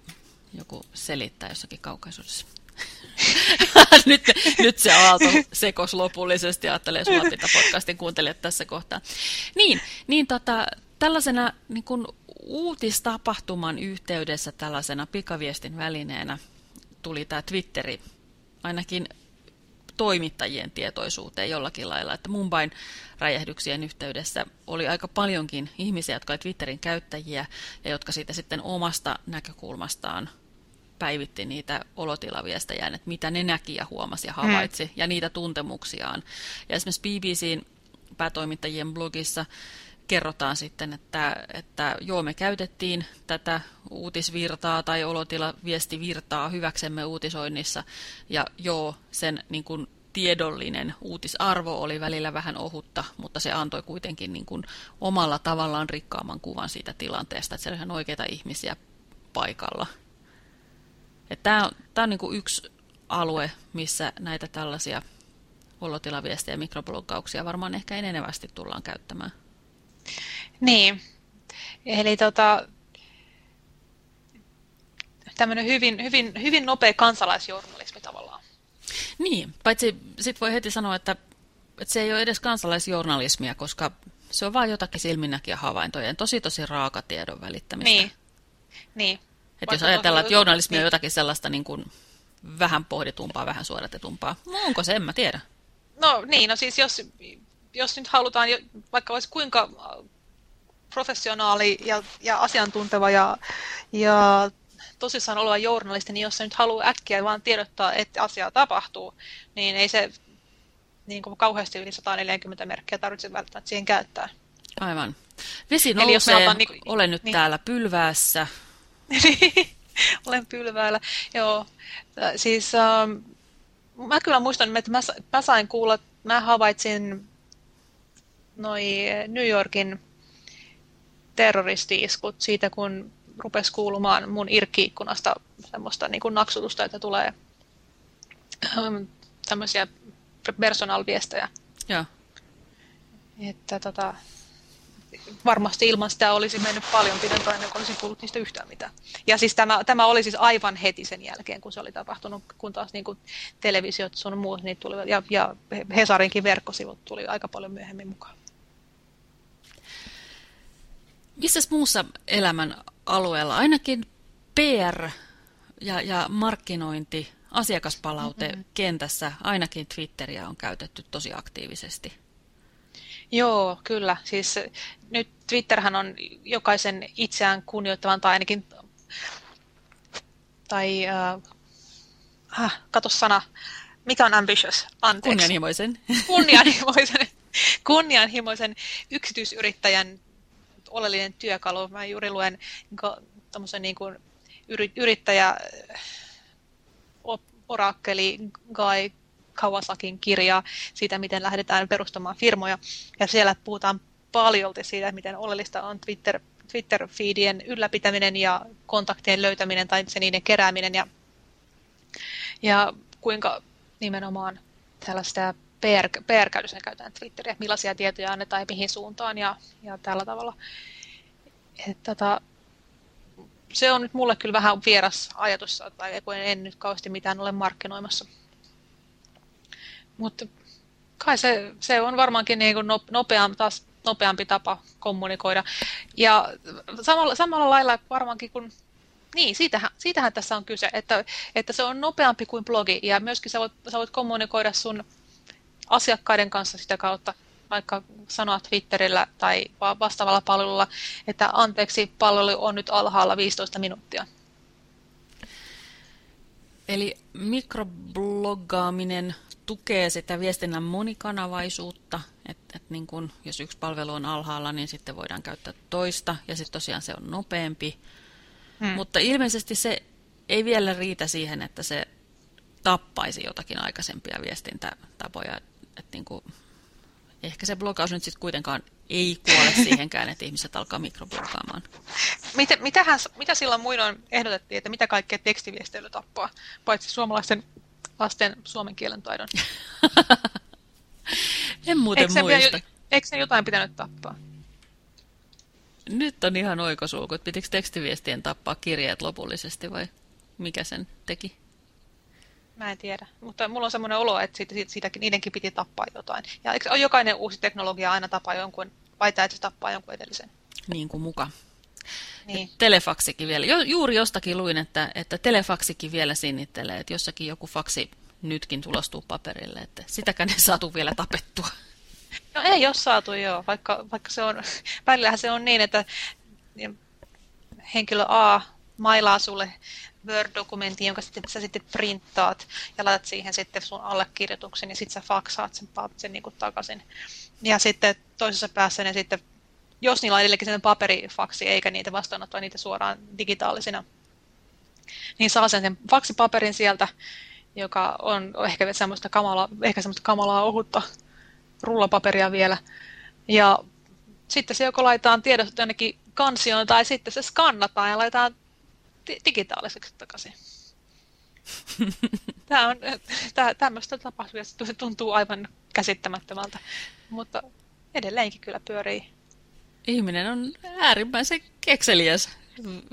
joku selittää jossakin kaukaisuudessa. nyt, nyt se aalto sekos lopullisesti, ajattelee Sulatita podcastin kuuntelijat tässä kohtaa. Niin, niin tota, tällaisena niin kuin uutistapahtuman yhteydessä tällaisena pikaviestin välineenä tuli tämä Twitteri ainakin toimittajien tietoisuuteen jollakin lailla, että Mumbain räjähdyksien yhteydessä oli aika paljonkin ihmisiä, jotka olivat Twitterin käyttäjiä ja jotka siitä sitten omasta näkökulmastaan päivitti niitä olotilaviestejä, että mitä ne näki ja huomasi ja havaitsi, mm. ja niitä tuntemuksiaan. Ja esimerkiksi BBCn päätoimittajien blogissa kerrotaan sitten, että, että joo, me käytettiin tätä uutisvirtaa tai olotilaviestivirtaa hyväksemme uutisoinnissa, ja joo, sen niin kuin, tiedollinen uutisarvo oli välillä vähän ohutta, mutta se antoi kuitenkin niin kuin, omalla tavallaan rikkaamman kuvan siitä tilanteesta, että siellä on ihan oikeita ihmisiä paikalla. Tämä on, tämä on niin kuin yksi alue, missä näitä tällaisia olotilaviestejä ja mikrobloggauksia varmaan ehkä enenevästi tullaan käyttämään. Niin, eli tota, tämmöinen hyvin, hyvin, hyvin nopea kansalaisjournalismi tavallaan. Niin, paitsi sitten voi heti sanoa, että, että se ei ole edes kansalaisjournalismia, koska se on vain jotakin silminnäkiä havaintoja, tosi tosi raaka tiedon välittämistä. Niin, niin. Että jos ajatellaan, että journalismi niin. on jotakin sellaista niin kuin vähän pohditumpaa, vähän suodatetumpaa, no onko se, en mä tiedä. No niin, no siis jos, jos nyt halutaan, vaikka olisi kuinka professionaali ja, ja asiantunteva ja, ja tosissaan oleva journalisti, niin jos se nyt haluaa äkkiä vaan tiedottaa, että asia tapahtuu, niin ei se niin kuin kauheasti yli 140 merkkiä tarvitse välttämättä siihen käyttää. Aivan. Vesi nousee, Eli jos otan, niin, olen nyt niin. täällä pylväässä. olen pylväällä, joo. Siis ähm, mä kyllä muistan, että mä, mä sain kuulla, mä havaitsin noi New Yorkin terroristi-iskut siitä, kun rupesi kuulumaan mun irkkiikkunasta semmoista niin kuin naksutusta, että tulee ähm, tämmöisiä personal-viestejä. Joo. Että tota, varmasti ilman sitä olisi mennyt paljon pidempään ennen kuin olisin kuullut niistä yhtään mitään. Ja siis tämä, tämä oli siis aivan heti sen jälkeen, kun se oli tapahtunut, kun taas niin kuin televisiot sun muut, niin tuli, ja, ja Hesarinkin verkkosivut tuli aika paljon myöhemmin mukaan. Missä muussa elämän alueella, ainakin PR ja, ja markkinointi, asiakaspalaute mm -hmm. kentässä, ainakin Twitteriä on käytetty tosi aktiivisesti. Joo, kyllä. Siis nyt Twitterhän on jokaisen itseään kunnioittavan tai ainakin tai äh, äh, kato sana, mikä on ambitious? Anteeksi. Kunnianhimoisen. Kunnianhimoisen, kunnianhimoisen yksityisyrittäjän oleellinen työkalu. Mä juuri luen niin niin kuin yrittäjä orakkeli Guy Kawasakin kirjaa siitä, miten lähdetään perustamaan firmoja. Ja siellä puhutaan paljolti siitä, miten oleellista on Twitter, Twitter-feedien ylläpitäminen ja kontaktien löytäminen tai se niiden kerääminen ja, ja kuinka nimenomaan tällaista PR-käytössä käytetään Twitteriä, millaisia tietoja annetaan ja mihin suuntaan ja, ja tällä tavalla. Et, tota, se on nyt mulle kyllä vähän vieras ajatus, tai kun en nyt kauheasti mitään ole markkinoimassa. Mutta kai se, se on varmaankin niin kuin nopeampi, taas nopeampi tapa kommunikoida. Ja samalla, samalla lailla varmaankin kun niin, siitähän, siitähän tässä on kyse, että, että se on nopeampi kuin blogi ja myöskin sä voit, sä voit kommunikoida sun asiakkaiden kanssa sitä kautta, vaikka sanoa Twitterillä tai vastaavalla palvelulla, että anteeksi, palvelu on nyt alhaalla 15 minuuttia. Eli mikrobloggaaminen tukee sitä viestinnän monikanavaisuutta, että et niin kun, jos yksi palvelu on alhaalla, niin sitten voidaan käyttää toista, ja sitten tosiaan se on nopeampi. Hmm. Mutta ilmeisesti se ei vielä riitä siihen, että se tappaisi jotakin aikaisempia viestintätapoja. Et niin kuin, ehkä se blogaus nyt sitten kuitenkaan ei kuole siihenkään, että ihmiset alkaa mikrobloggaamaan. Mitä, mitähän, mitä silloin muinoin ehdotettiin, että mitä kaikkea tekstiviesteily tappaa, paitsi suomalaisten lasten suomen kielen taidon? en muuten eikö muista. Se, eikö se jotain pitänyt tappaa? Nyt on ihan oikosulku, että pitikö tekstiviestien tappaa kirjeet lopullisesti vai mikä sen teki? Mä en tiedä, mutta mulla on semmoinen olo, että siitä, siitä, siitä, niidenkin piti tappaa jotain. Ja eikö jokainen uusi teknologia aina tapaa jonkun, vai se tappaa jonkun edellisen? Niin kuin muka. Niin. Telefaksikin vielä. Jo, juuri jostakin luin, että, että telefaksikin vielä sinnittelee, että jossakin joku faksi nytkin tulostuu paperille, että sitäkään ei saatu vielä tapettua. No ei ole saatu joo, vaikka, vaikka se on, välillähän se on niin, että henkilö A mailaa sulle Word-dokumentin, jonka sitten, sä sitten printtaat ja laitat siihen sitten sun allekirjoituksen ja sitten sä faksaat sen, sen niin kuin takaisin. Ja sitten toisessa päässä ne sitten, jos niillä on edelleenkin paperifaksi eikä niitä vastaanottoa niitä suoraan digitaalisina, niin saa sen, sen faksipaperin sieltä, joka on ehkä semmoista kamalaa, ehkä semmoista kamalaa ohutta rullapaperia vielä. Ja sitten se joko laitetaan tiedostot jonnekin kansioon tai sitten se skannataan ja laitetaan digitaaliseksi takaisin. Tämä on, tämä, tämmöistä tapahtuu ja se tuntuu aivan käsittämättömältä, mutta edelleenkin kyllä pyörii. Ihminen on äärimmäisen kekseliäs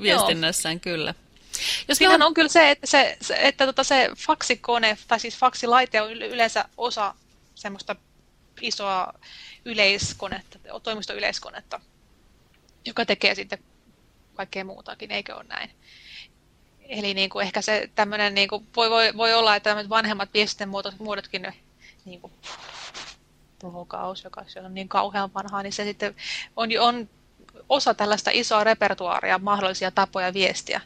viestinnässään Joo. kyllä. Jos Siinä on... on kyllä se, että se, se, että tota se faksikone tai siis faksilaite on yleensä osa semmoista isoa yleiskonetta, toimistoyleiskonetta, joka tekee sitten kaikkea muutakin, eikö ole näin? Eli niin kuin ehkä se tämmöinen, niin kuin, voi, voi, voi olla, että vanhemmat muodotkin, niin kuin puhukaus, joka on niin kauhean vanhaa, niin se sitten on, on osa tällaista isoa repertuaaria, mahdollisia tapoja viestiä.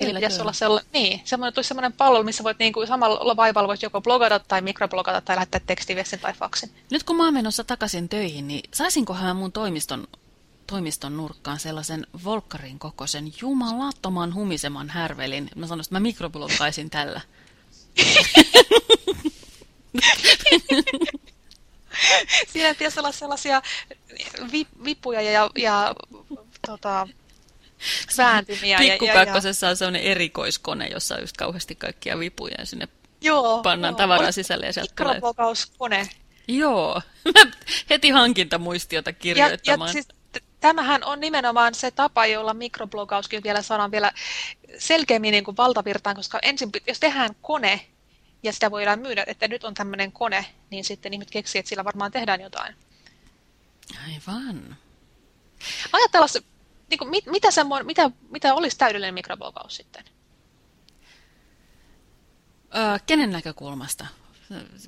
Eli pitäisi olla sellainen, niin, semmoinen, tulisi sellainen palvelu, missä voit niin kuin samalla vaivalla voit joko blogata tai mikroblogata tai lähettää tekstiviestin tai faksin. Nyt kun mä oon menossa takaisin töihin, niin saisinkohan mun toimiston toimiston nurkkaan sellaisen volkkarin kokoisen jumalattoman humiseman härvelin. Mä sanoin, että mä mikroblokkaisin tällä. Siinä pitäisi olla sellaisia vipuja ja, ja tota, sääntimiä. Pikkukakkosessa on sellainen erikoiskone, jossa on just kauheasti kaikkia vipuja ja sinne joo, pannaan joo. tavaraa sisälle ja sieltä tulee. Joo, heti hankintamuistiota kirjoittamaan. Ja, ja siis tämähän on nimenomaan se tapa, jolla mikroblogauskin vielä saadaan vielä selkeämmin niin kuin valtavirtaan, koska ensin, jos tehdään kone ja sitä voidaan myydä, että nyt on tämmöinen kone, niin sitten ihmiset keksii, että sillä varmaan tehdään jotain. Aivan. Ajatellaan, niin kuin, mit, mitä, semmoinen, mitä, mitä olisi täydellinen mikroblogaus sitten? Öö, kenen näkökulmasta?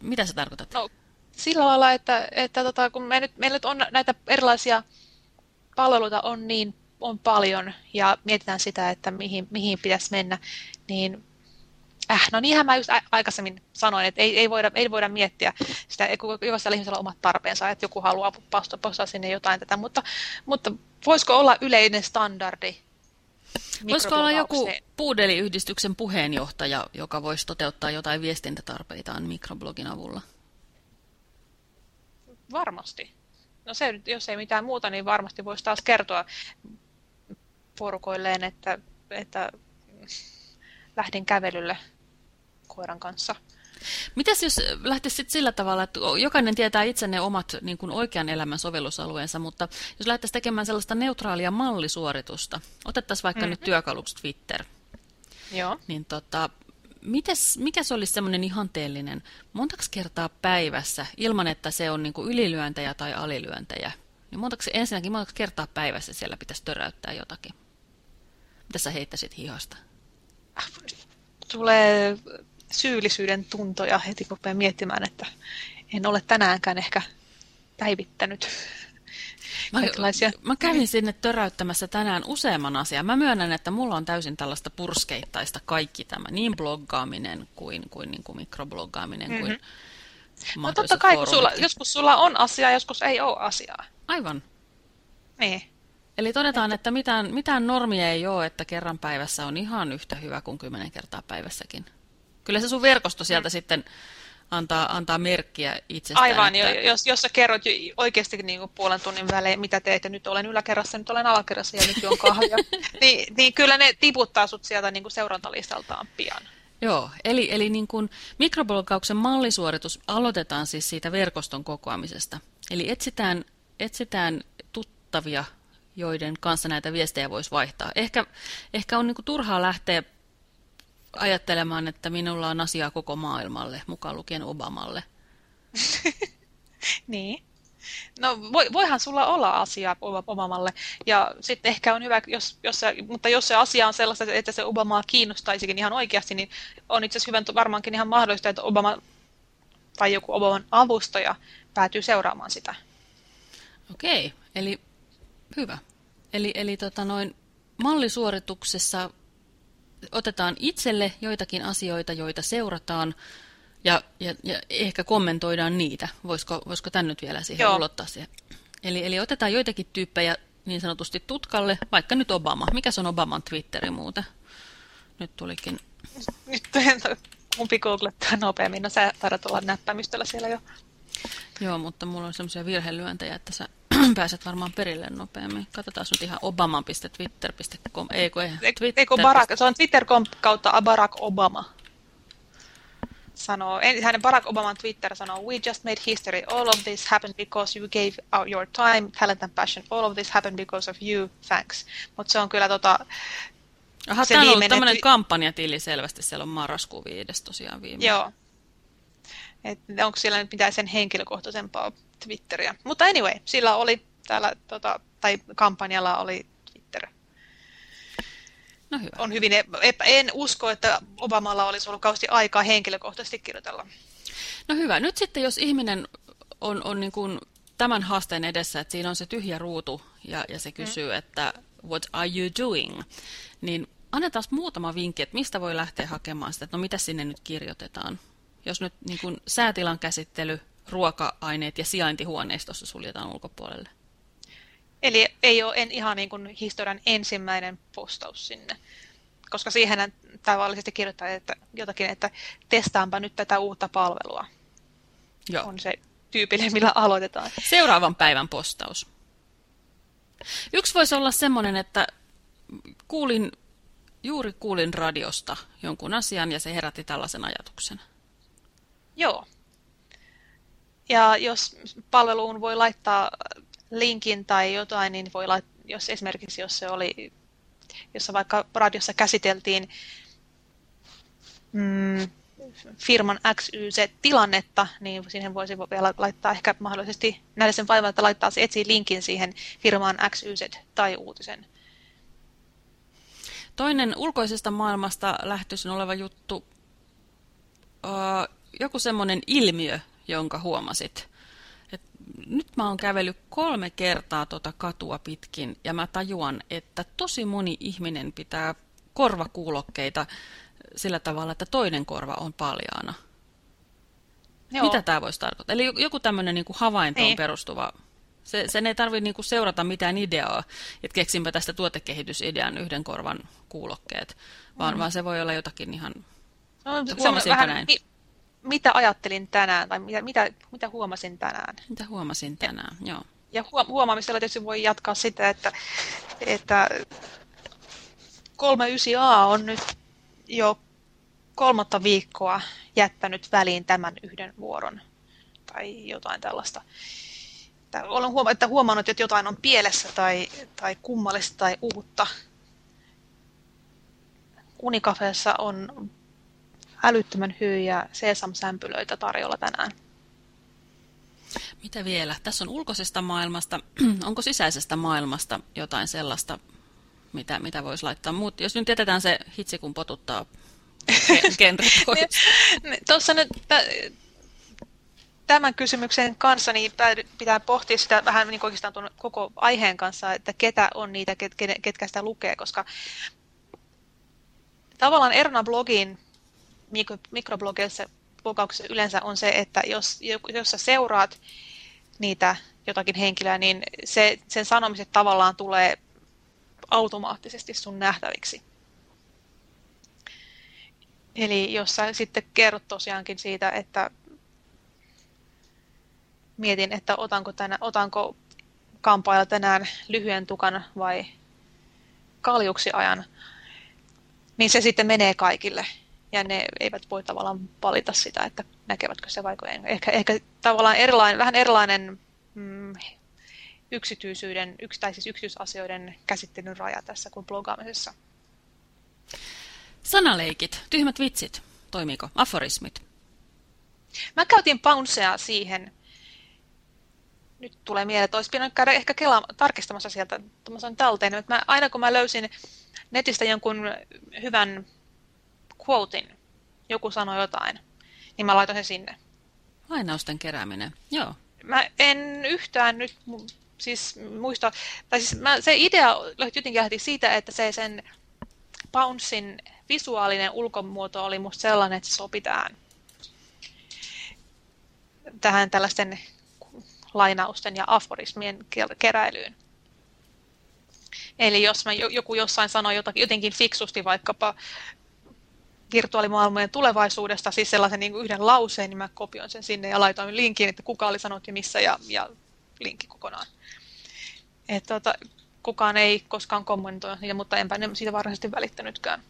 Mitä sä tarkoitat? No, sillä lailla, että, että tota, kun me nyt, meillä nyt on näitä erilaisia palveluita on niin on paljon ja mietitään sitä, että mihin, mihin pitäisi mennä, niin äh, no niinhän mä just aikaisemmin sanoin, että ei, ei, voida, ei voida miettiä sitä, jokaisella ihmisellä on omat tarpeensa, että joku haluaa postaa sinne jotain tätä, mutta, mutta voisiko olla yleinen standardi Voisiko olla joku puudeliyhdistyksen puheenjohtaja, joka voisi toteuttaa jotain viestintätarpeitaan mikroblogin avulla? Varmasti. No se, jos ei mitään muuta, niin varmasti voisi taas kertoa porukoilleen, että, että lähdin kävelylle koiran kanssa. Mitäs jos lähtisi sillä tavalla, että jokainen tietää itse ne omat niin kuin oikean elämän sovellusalueensa, mutta jos lähtisi tekemään sellaista neutraalia mallisuoritusta, otettaisiin vaikka mm -hmm. nyt työkaluksi Twitter, Joo. niin tota, mites, mikä se olisi semmoinen ihanteellinen, montaks kertaa päivässä, ilman että se on niin kuin ylilyöntejä tai alilyöntejä, niin montaks, ensinnäkin montaks kertaa päivässä siellä pitäisi töräyttää jotakin? Mitä sä heittäisit hihasta? Tulee syyllisyyden tuntoja heti, kun miettimään, että en ole tänäänkään ehkä päivittänyt Mä, mä kävin sinne töräyttämässä tänään useamman asian. Mä myönnän, että mulla on täysin tällaista purskeittaista kaikki tämä, niin bloggaaminen kuin, kuin, niin kuin mikrobloggaaminen mm -hmm. kuin No totta kai, kun sulla, joskus sulla on asiaa, joskus ei ole asiaa. Aivan. Niin. Eli todetaan, että mitään, mitään normia ei ole, että kerran päivässä on ihan yhtä hyvä kuin kymmenen kertaa päivässäkin. Kyllä se sun verkosto sieltä mm. sitten antaa, antaa merkkiä itsestään. Aivan, että... jos, jos sä kerrot oikeasti niin kuin puolen tunnin välein, mitä teet, ja nyt olen yläkerrassa, nyt olen alakerrassa ja nyt on kahvia, niin, niin kyllä ne tiputtaa sut sieltä niin kuin seurantalistaltaan pian. Joo, eli, eli niin kuin mikrobloggauksen mallisuoritus aloitetaan siis siitä verkoston kokoamisesta. Eli etsitään, etsitään tuttavia, joiden kanssa näitä viestejä voisi vaihtaa. Ehkä, ehkä on niin kuin turhaa lähteä ajattelemaan, että minulla on asiaa koko maailmalle, mukaan lukien Obamalle. niin. No voihan sulla olla asiaa Obamalle ja sitten ehkä on hyvä, jos, jos se, mutta jos se asia on sellaista, että se Obamaa kiinnostaisikin ihan oikeasti, niin on itse asiassa hyvä varmaankin ihan mahdollista, että Obama tai joku Obaman avustaja päätyy seuraamaan sitä. Okei, eli hyvä. Eli, eli tota noin, mallisuorituksessa otetaan itselle joitakin asioita, joita seurataan, ja, ja, ja ehkä kommentoidaan niitä. Voisiko, voisiko tämän nyt vielä siihen Joo. ulottaa siihen? Eli, eli otetaan joitakin tyyppejä niin sanotusti tutkalle, vaikka nyt Obama. Mikä se on Obaman Twitteri muuten? Nyt tulikin. Nyt kumpi googlettaa nopeammin. No sä taidat olla näppäimistöllä siellä jo. Joo, mutta mulla on semmoisia virhelyöntejä, että sä pääset varmaan perille nopeammin. Katsotaan nyt ihan obama.twitter.com. Eikö, ei, Twitter. Eikö Barack, se on twitter.com kautta Barack Obama. Sanoo, hänen Barack Obaman Twitter sanoo, We just made history. All of this happened because you gave out your time, talent and passion. All of this happened because of you. Thanks. Mutta se on kyllä tota... Aha, tämä on ollut tämmöinen kampanjatili selvästi. Siellä on marraskuun viides tosiaan viime. Joo. Et onko siellä nyt mitään sen henkilökohtaisempaa Twitteriä. Mutta anyway, sillä oli täällä, tota, tai kampanjalla oli Twitter. No hyvä. On hyvin, en usko, että Obamalla olisi ollut kausti aikaa henkilökohtaisesti kirjoitella. No hyvä. Nyt sitten, jos ihminen on, on niin kuin tämän haasteen edessä, että siinä on se tyhjä ruutu ja, ja se mm. kysyy, mm. että what are you doing, niin annetaan muutama vinkki, että mistä voi lähteä hakemaan sitä, että no mitä sinne nyt kirjoitetaan. Jos nyt niin kuin säätilan käsittely ruoka-aineet ja sijaintihuoneistossa suljetaan ulkopuolelle. Eli ei ole en ihan niin kuin historian ensimmäinen postaus sinne, koska siihen tavallisesti kirjoittaa että jotakin, että testaanpa nyt tätä uutta palvelua. Joo. On se tyypillinen, millä aloitetaan. Seuraavan päivän postaus. Yksi voisi olla semmoinen, että kuulin, juuri kuulin radiosta jonkun asian ja se herätti tällaisen ajatuksen. Joo, ja jos palveluun voi laittaa linkin tai jotain, niin voi laittaa, jos esimerkiksi jos se oli, jossa vaikka radiossa käsiteltiin mm, firman XYZ-tilannetta, niin siihen voisi vielä laittaa ehkä mahdollisesti näille sen vaivan, että laittaa se etsii linkin siihen firmaan XYZ tai uutisen. Toinen ulkoisesta maailmasta lähtöisin oleva juttu, joku semmoinen ilmiö, jonka huomasit? Et nyt mä oon kävellyt kolme kertaa tuota katua pitkin ja mä tajuan, että tosi moni ihminen pitää korvakuulokkeita sillä tavalla, että toinen korva on paljaana. Joo. Mitä tämä voisi tarkoittaa? Eli joku tämmöinen niin havaintoon niin. perustuva... Se, sen ei tarvitse niin seurata mitään ideaa, että keksinpä tästä tuotekehitysidean yhden korvan kuulokkeet, vaan, mm. vaan se voi olla jotakin ihan... No, se vähän, näin? Mitä ajattelin tänään tai mitä, mitä, mitä huomasin tänään. Mitä huomasin tänään, ja, joo. Ja huomaamisella tietysti voi jatkaa sitä, että, että 39A on nyt jo kolmatta viikkoa jättänyt väliin tämän yhden vuoron tai jotain tällaista. Olen huomannut, että huomannut, että jotain on pielessä tai, tai kummallista tai uutta. Unikafeessa on älyttömän hyviä sesamsämpylöitä tarjolla tänään. Mitä vielä? Tässä on ulkoisesta maailmasta. Onko sisäisestä maailmasta jotain sellaista, mitä, mitä voisi laittaa? Muut, jos nyt jätetään se hitsi, kun potuttaa genre pois. Tuossa nyt tämän kysymyksen kanssa niin pitää pohtia sitä vähän niin oikeastaan tuon koko aiheen kanssa, että ketä on niitä, ketkä sitä lukee, koska tavallaan erona blogin mikroblogeissa blogauksessa yleensä on se, että jos, jos sä seuraat niitä jotakin henkilöä, niin se, sen sanomiset tavallaan tulee automaattisesti sun nähtäviksi. Eli jos sä sitten kerrot tosiaankin siitä, että mietin, että otanko, tänä, otanko kampailla tänään lyhyen tukan vai kaljuksi ajan, niin se sitten menee kaikille ja ne eivät voi tavallaan valita sitä, että näkevätkö se vai ei. Ehkä, ehkä tavallaan erilainen, vähän erilainen mm, yksityisyyden, yks, tai siis yksityisasioiden käsittelyn raja tässä kuin blogaamisessa. Sanaleikit, tyhmät vitsit, toimiiko? Aforismit? Mä käytin pouncea siihen. nyt tulee mieleen, että olisi pitänyt käydä ehkä kela tarkistamassa sieltä tuommoisen talteen. Mä, aina kun mä löysin netistä jonkun hyvän quotein, joku sanoi jotain, niin mä laitoin sen sinne. Lainausten kerääminen, joo. Mä en yhtään nyt siis muista, tai siis mä, se idea jotenkin lähti siitä, että se sen Bouncein visuaalinen ulkomuoto oli musta sellainen, että se sopi tähän, tähän tällaisten lainausten ja aforismien keräilyyn. Eli jos mä joku jossain sanoo jotakin, jotenkin fiksusti vaikkapa virtuaalimaailmojen tulevaisuudesta, siis sellaisen niin kuin yhden lauseen, niin mä kopioin sen sinne ja laitoin linkin, että kuka oli sanonut ja missä ja, ja linkki kokonaan. Et, tota, kukaan ei koskaan kommentoinut niitä, mutta enpä ne siitä varsinaisesti välittänytkään.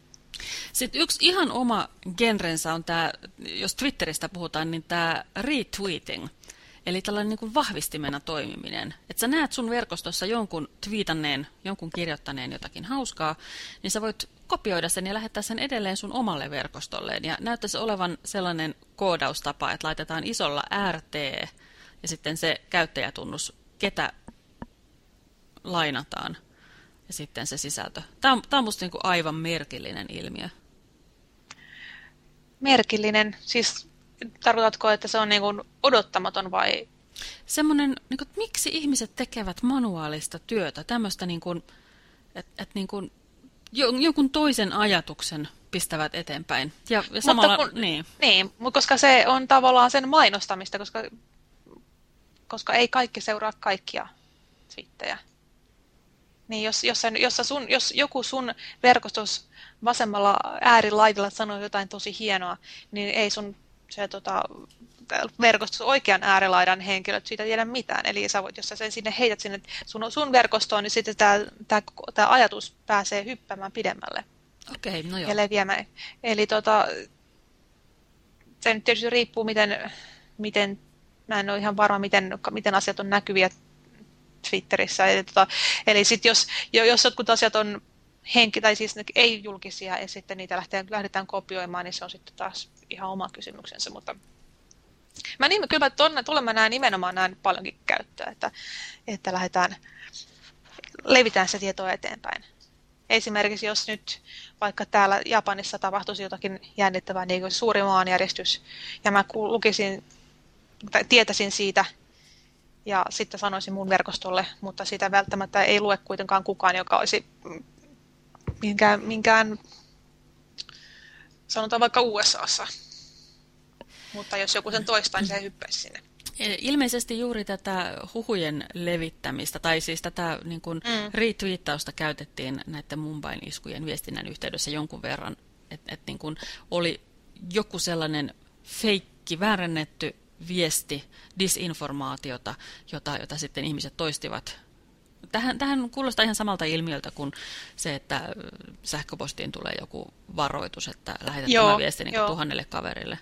Sitten yksi ihan oma genrensä on tämä, jos Twitteristä puhutaan, niin tämä retweeting. Eli tällainen niin kuin vahvistimena toimiminen. Että sä näet sun verkostossa jonkun twiitanneen, jonkun kirjoittaneen jotakin hauskaa, niin sä voit kopioida sen ja lähettää sen edelleen sun omalle verkostolleen. Ja näyttäisi olevan sellainen koodaustapa, että laitetaan isolla RT ja sitten se käyttäjätunnus, ketä lainataan ja sitten se sisältö. Tämä on, tämä on musta niin kuin aivan merkillinen ilmiö. Merkillinen? Siis tarkoitatko, että se on niin kuin odottamaton vai? Semmoinen, niin kuin, että miksi ihmiset tekevät manuaalista työtä, tämmöistä niin kuin, että, että niin kuin, jonkun toisen ajatuksen pistävät eteenpäin. Ja, ja samalla, kun, niin. niin, koska se on tavallaan sen mainostamista, koska, koska ei kaikki seuraa kaikkia twittejä. Niin jos, jos, sen, jos, sun, jos joku sun verkostos vasemmalla äärilaidalla sanoo jotain tosi hienoa, niin ei sun se tota, verkostos oikean äärilaidan henkilöt siitä tiedä mitään. Eli sä voit, jos sä sen sinne heität sinne sun, sun verkostoon, niin sitten tämä, ajatus pääsee hyppäämään pidemmälle. Okei, okay, no joo. Ja leviämään. Eli tota, se nyt tietysti riippuu, miten, miten mä en ole ihan varma, miten, miten asiat on näkyviä Twitterissä. Eli, tota, eli sit jos, jos jotkut asiat on henki, tai siis ei julkisia, ja sitten niitä lähtee, lähdetään kopioimaan, niin se on sitten taas ihan oma kysymyksensä, mutta mä niin, kyllä mä tonne, tuolla mä näen nimenomaan näen paljonkin käyttöä, että, että lähdetään, levitään se tieto eteenpäin. Esimerkiksi jos nyt vaikka täällä Japanissa tapahtuisi jotakin jännittävää, niin kuin suuri maanjärjestys, ja mä lukisin, tai tietäisin siitä, ja sitten sanoisin mun verkostolle, mutta sitä välttämättä ei lue kuitenkaan kukaan, joka olisi minkään, minkään sanotaan vaikka USAssa. Mutta jos joku sen toistaa, niin se hyppäisi sinne. E, ilmeisesti juuri tätä huhujen levittämistä, tai siis tätä niin kuin mm. retweettausta käytettiin näiden Mumbain iskujen viestinnän yhteydessä jonkun verran, että et niin kuin oli joku sellainen feikki, väärennetty viesti, disinformaatiota, jota, jota sitten ihmiset toistivat. Tähän, tähän kuulostaa ihan samalta ilmiöltä kuin se, että sähköpostiin tulee joku varoitus, että lähetät joo, tämä viesti niin tuhannelle kaverille.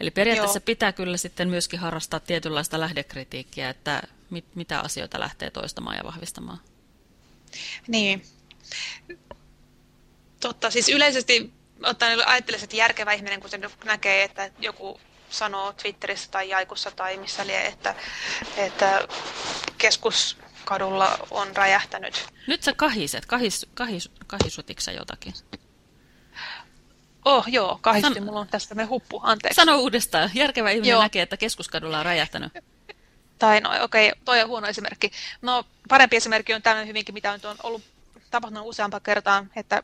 Eli periaatteessa joo. pitää kyllä sitten myöskin harrastaa tietynlaista lähdekritiikkiä, että mit, mitä asioita lähtee toistamaan ja vahvistamaan. Niin. Totta, siis yleisesti ottaen ajattelisin, että järkevä ihminen, kun se näkee, että joku sanoo Twitterissä tai Jaikussa tai missä lie, että, että keskuskadulla on räjähtänyt. Nyt sä kahiset. Kahis, kahis, kahisutitko jotakin? Oh, joo, kahisti. San... Mulla on tästä me huppu. Anteeksi. Sano uudestaan. Järkevä ihminen joo. näkee, että keskuskadulla on räjähtänyt. Tai no, okei, okay, toi on huono esimerkki. No, parempi esimerkki on tämmöinen hyvinkin, mitä on ollut tapahtunut useampaa kertaa, että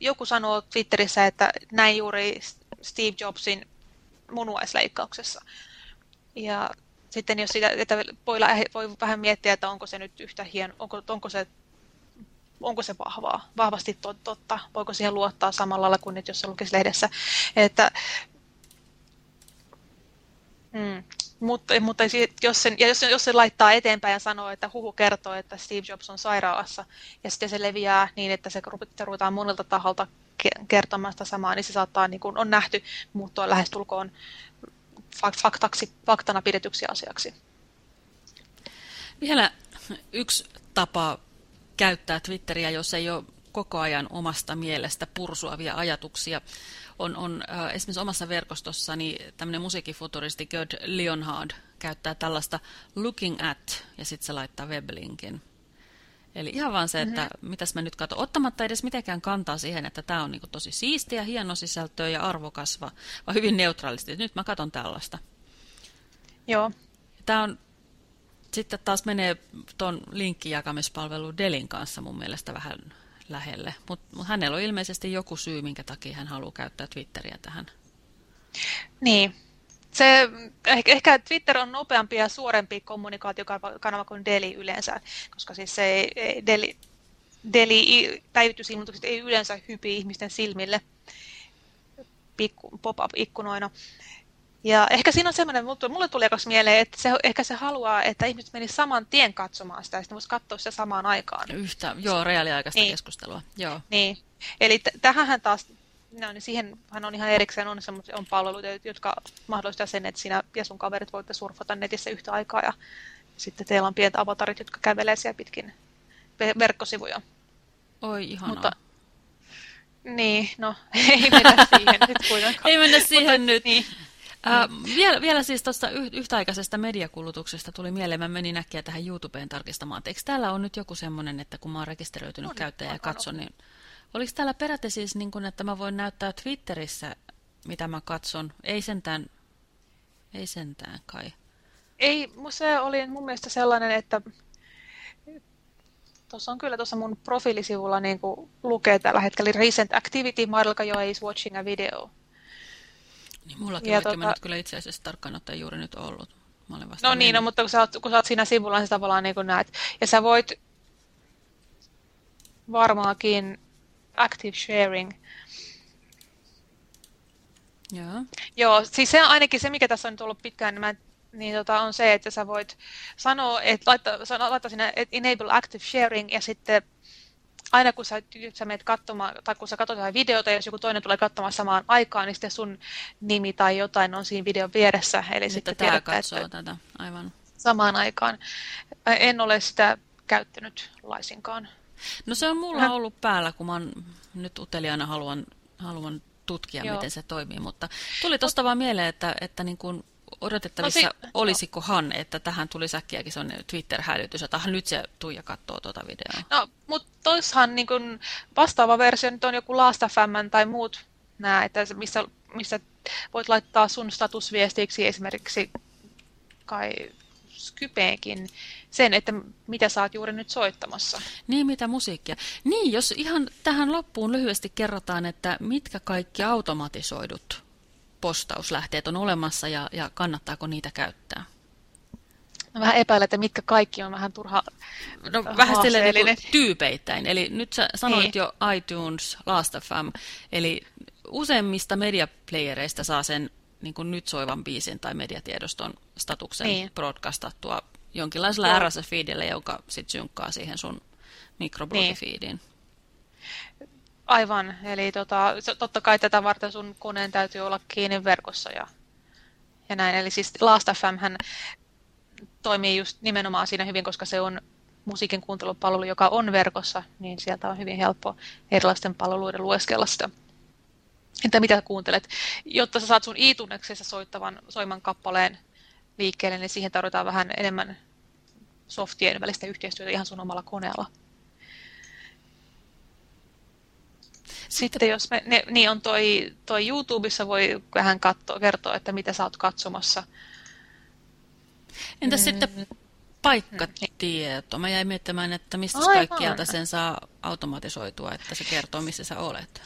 joku sanoo Twitterissä, että näin juuri Steve Jobsin munuaisleikkauksessa. Ja sitten jos sitä, että voi, voi vähän miettiä, että onko se nyt yhtä hieno, onko, onko se onko se vahvaa, vahvasti totta, voiko siihen luottaa samalla lailla kuin nyt, jos se lukisi lehdessä. Että, mm, mutta, mutta jos, sen, ja jos, jos se laittaa eteenpäin ja sanoo, että huhu kertoo, että Steve Jobs on sairaalassa, ja sitten se leviää niin, että se ruvetaan monelta taholta kertomaan sitä samaa, niin se saattaa, niin kuin on nähty, muuttua lähestulkoon faktaksi, faktana pidetyksi asiaksi. Vielä yksi tapa käyttää Twitteriä, jos ei ole koko ajan omasta mielestä pursuavia ajatuksia. On, on äh, esimerkiksi omassa verkostossani tämmöinen musiikkifuturisti Gerd Leonhard käyttää tällaista looking at, ja sitten se laittaa weblinkin. Eli ihan vaan se, että mm-hmm. mitäs mä nyt katson, ottamatta edes mitenkään kantaa siihen, että tämä on niinku tosi siistiä, hieno sisältöä ja arvokas, vaan hyvin neutraalisti. Nyt mä katson tällaista. Joo. Tämä on, sitten taas menee tuon linkkijakamispalvelun Delin kanssa mun mielestä vähän lähelle, mutta mut hänellä on ilmeisesti joku syy, minkä takia hän haluaa käyttää Twitteriä tähän. Niin, se, ehkä Twitter on nopeampi ja suorempi kommunikaatiokanava kuin Deli yleensä, koska siis se Deli, Deli päivitysilmoitukset ei yleensä hypi ihmisten silmille pop-up-ikkunoina. Ja ehkä siinä on semmoinen, mulle tuli akas mieleen, että se, ehkä se haluaa, että ihmiset menisivät saman tien katsomaan sitä, ja sitten voisi katsoa sitä samaan aikaan. Yhtä, joo, reaaliaikaista niin. keskustelua. Joo. Niin, eli tähän taas no, niin siihen hän on ihan erikseen on, on palveluita, jotka mahdollistaa sen, että sinä ja sun kaverit voitte surfata netissä yhtä aikaa ja sitten teillä on pienet avatarit, jotka kävelee siellä pitkin verkkosivuja. Oi, ihanaa. Mutta, niin, no ei mennä siihen nyt kuitenkaan. ei mennä siihen Mutta, nyt. Niin. Äh, vielä, vielä siis tuosta yhtäaikaisesta mediakulutuksesta tuli mieleen, mä menin äkkiä tähän YouTubeen tarkistamaan, eikö täällä on nyt joku semmoinen, että kun mä oon rekisteröitynyt on, käyttäjä ja katson, niin Oliko täällä peräti siis, niin kuin, että mä voin näyttää Twitterissä, mitä mä katson? Ei sentään, ei sentään kai. Ei, se oli mun mielestä sellainen, että tuossa on kyllä tuossa mun profiilisivulla niin kuin lukee tällä hetkellä Recent Activity, Marlka is watching a video. Niin mullakin, ja vaikka tota... mä nyt kyllä itse asiassa tarkkaan ottaen juuri nyt ollut. Mä olen vasta no niin, no, mutta kun sä, oot, kun sä oot siinä sivulla, niin sä tavallaan niin kuin näet. Ja sä voit varmaankin active sharing. Joo. Joo, siis se ainakin se, mikä tässä on nyt ollut pitkään, niin, mä, niin tota, on se, että sä voit sanoa, että laittaa, laittaa sinne enable active sharing ja sitten aina kun sä, sä menet katsomaan, tai kun sä katsot jotain videota, ja jos joku toinen tulee katsomaan samaan aikaan, niin sitten sun nimi tai jotain on siinä videon vieressä. Eli Nyt sitten tiedät, katsoo että tätä, aivan. Samaan aikaan. En ole sitä käyttänyt laisinkaan. No se on mulla ollut päällä, kun mä nyt uteliaana haluan, haluan tutkia, Joo. miten se toimii, mutta tuli tuosta vaan mieleen, että, että niin kuin odotettavissa no, si olisikohan, että tähän tuli säkkiäkin sellainen Twitter-hälytys, että nyt se Tuija katsoo tuota videoa. No, mutta toishan niin kuin vastaava versio nyt on joku Last.fm tai muut nämä, että missä, missä voit laittaa sun statusviestiksi esimerkiksi kai Skypeenkin sen, että mitä oot juuri nyt soittamassa. Niin, mitä musiikkia. Niin, jos ihan tähän loppuun lyhyesti kerrotaan, että mitkä kaikki automatisoidut postauslähteet on olemassa ja, ja kannattaako niitä käyttää? No, vähän epäilen, että mitkä kaikki on vähän turha No vähän niin tyypeittäin. Eli nyt sä sanoit niin. jo iTunes, Last.fm, eli useimmista mediaplayereista saa sen niin kuin nyt soivan biisin tai mediatiedoston statuksen niin. broadcastattua jonkinlaisella Joo. RSS-feedillä, joka sitten synkkaa siihen sun mikroblogifiidiin. Niin. Aivan, eli tota, totta kai tätä varten sun koneen täytyy olla kiinni verkossa ja, ja näin. Eli siis Last.fm hän toimii just nimenomaan siinä hyvin, koska se on musiikin kuuntelupalvelu, joka on verkossa, niin sieltä on hyvin helppo erilaisten palveluiden lueskella sitä että mitä kuuntelet. Jotta sä saat sun iTunesissa soittavan, soiman kappaleen liikkeelle, niin siihen tarvitaan vähän enemmän softien välistä yhteistyötä ihan sun omalla koneella. Sitten jos me, ne, niin on toi, toi YouTubessa voi vähän katsoa, kertoa, että mitä sä oot katsomassa. Entäs mm. sitten paikkatieto? Mä jäin miettimään, että mistä kaikkialta sen saa automatisoitua, että se kertoo, missä sä olet.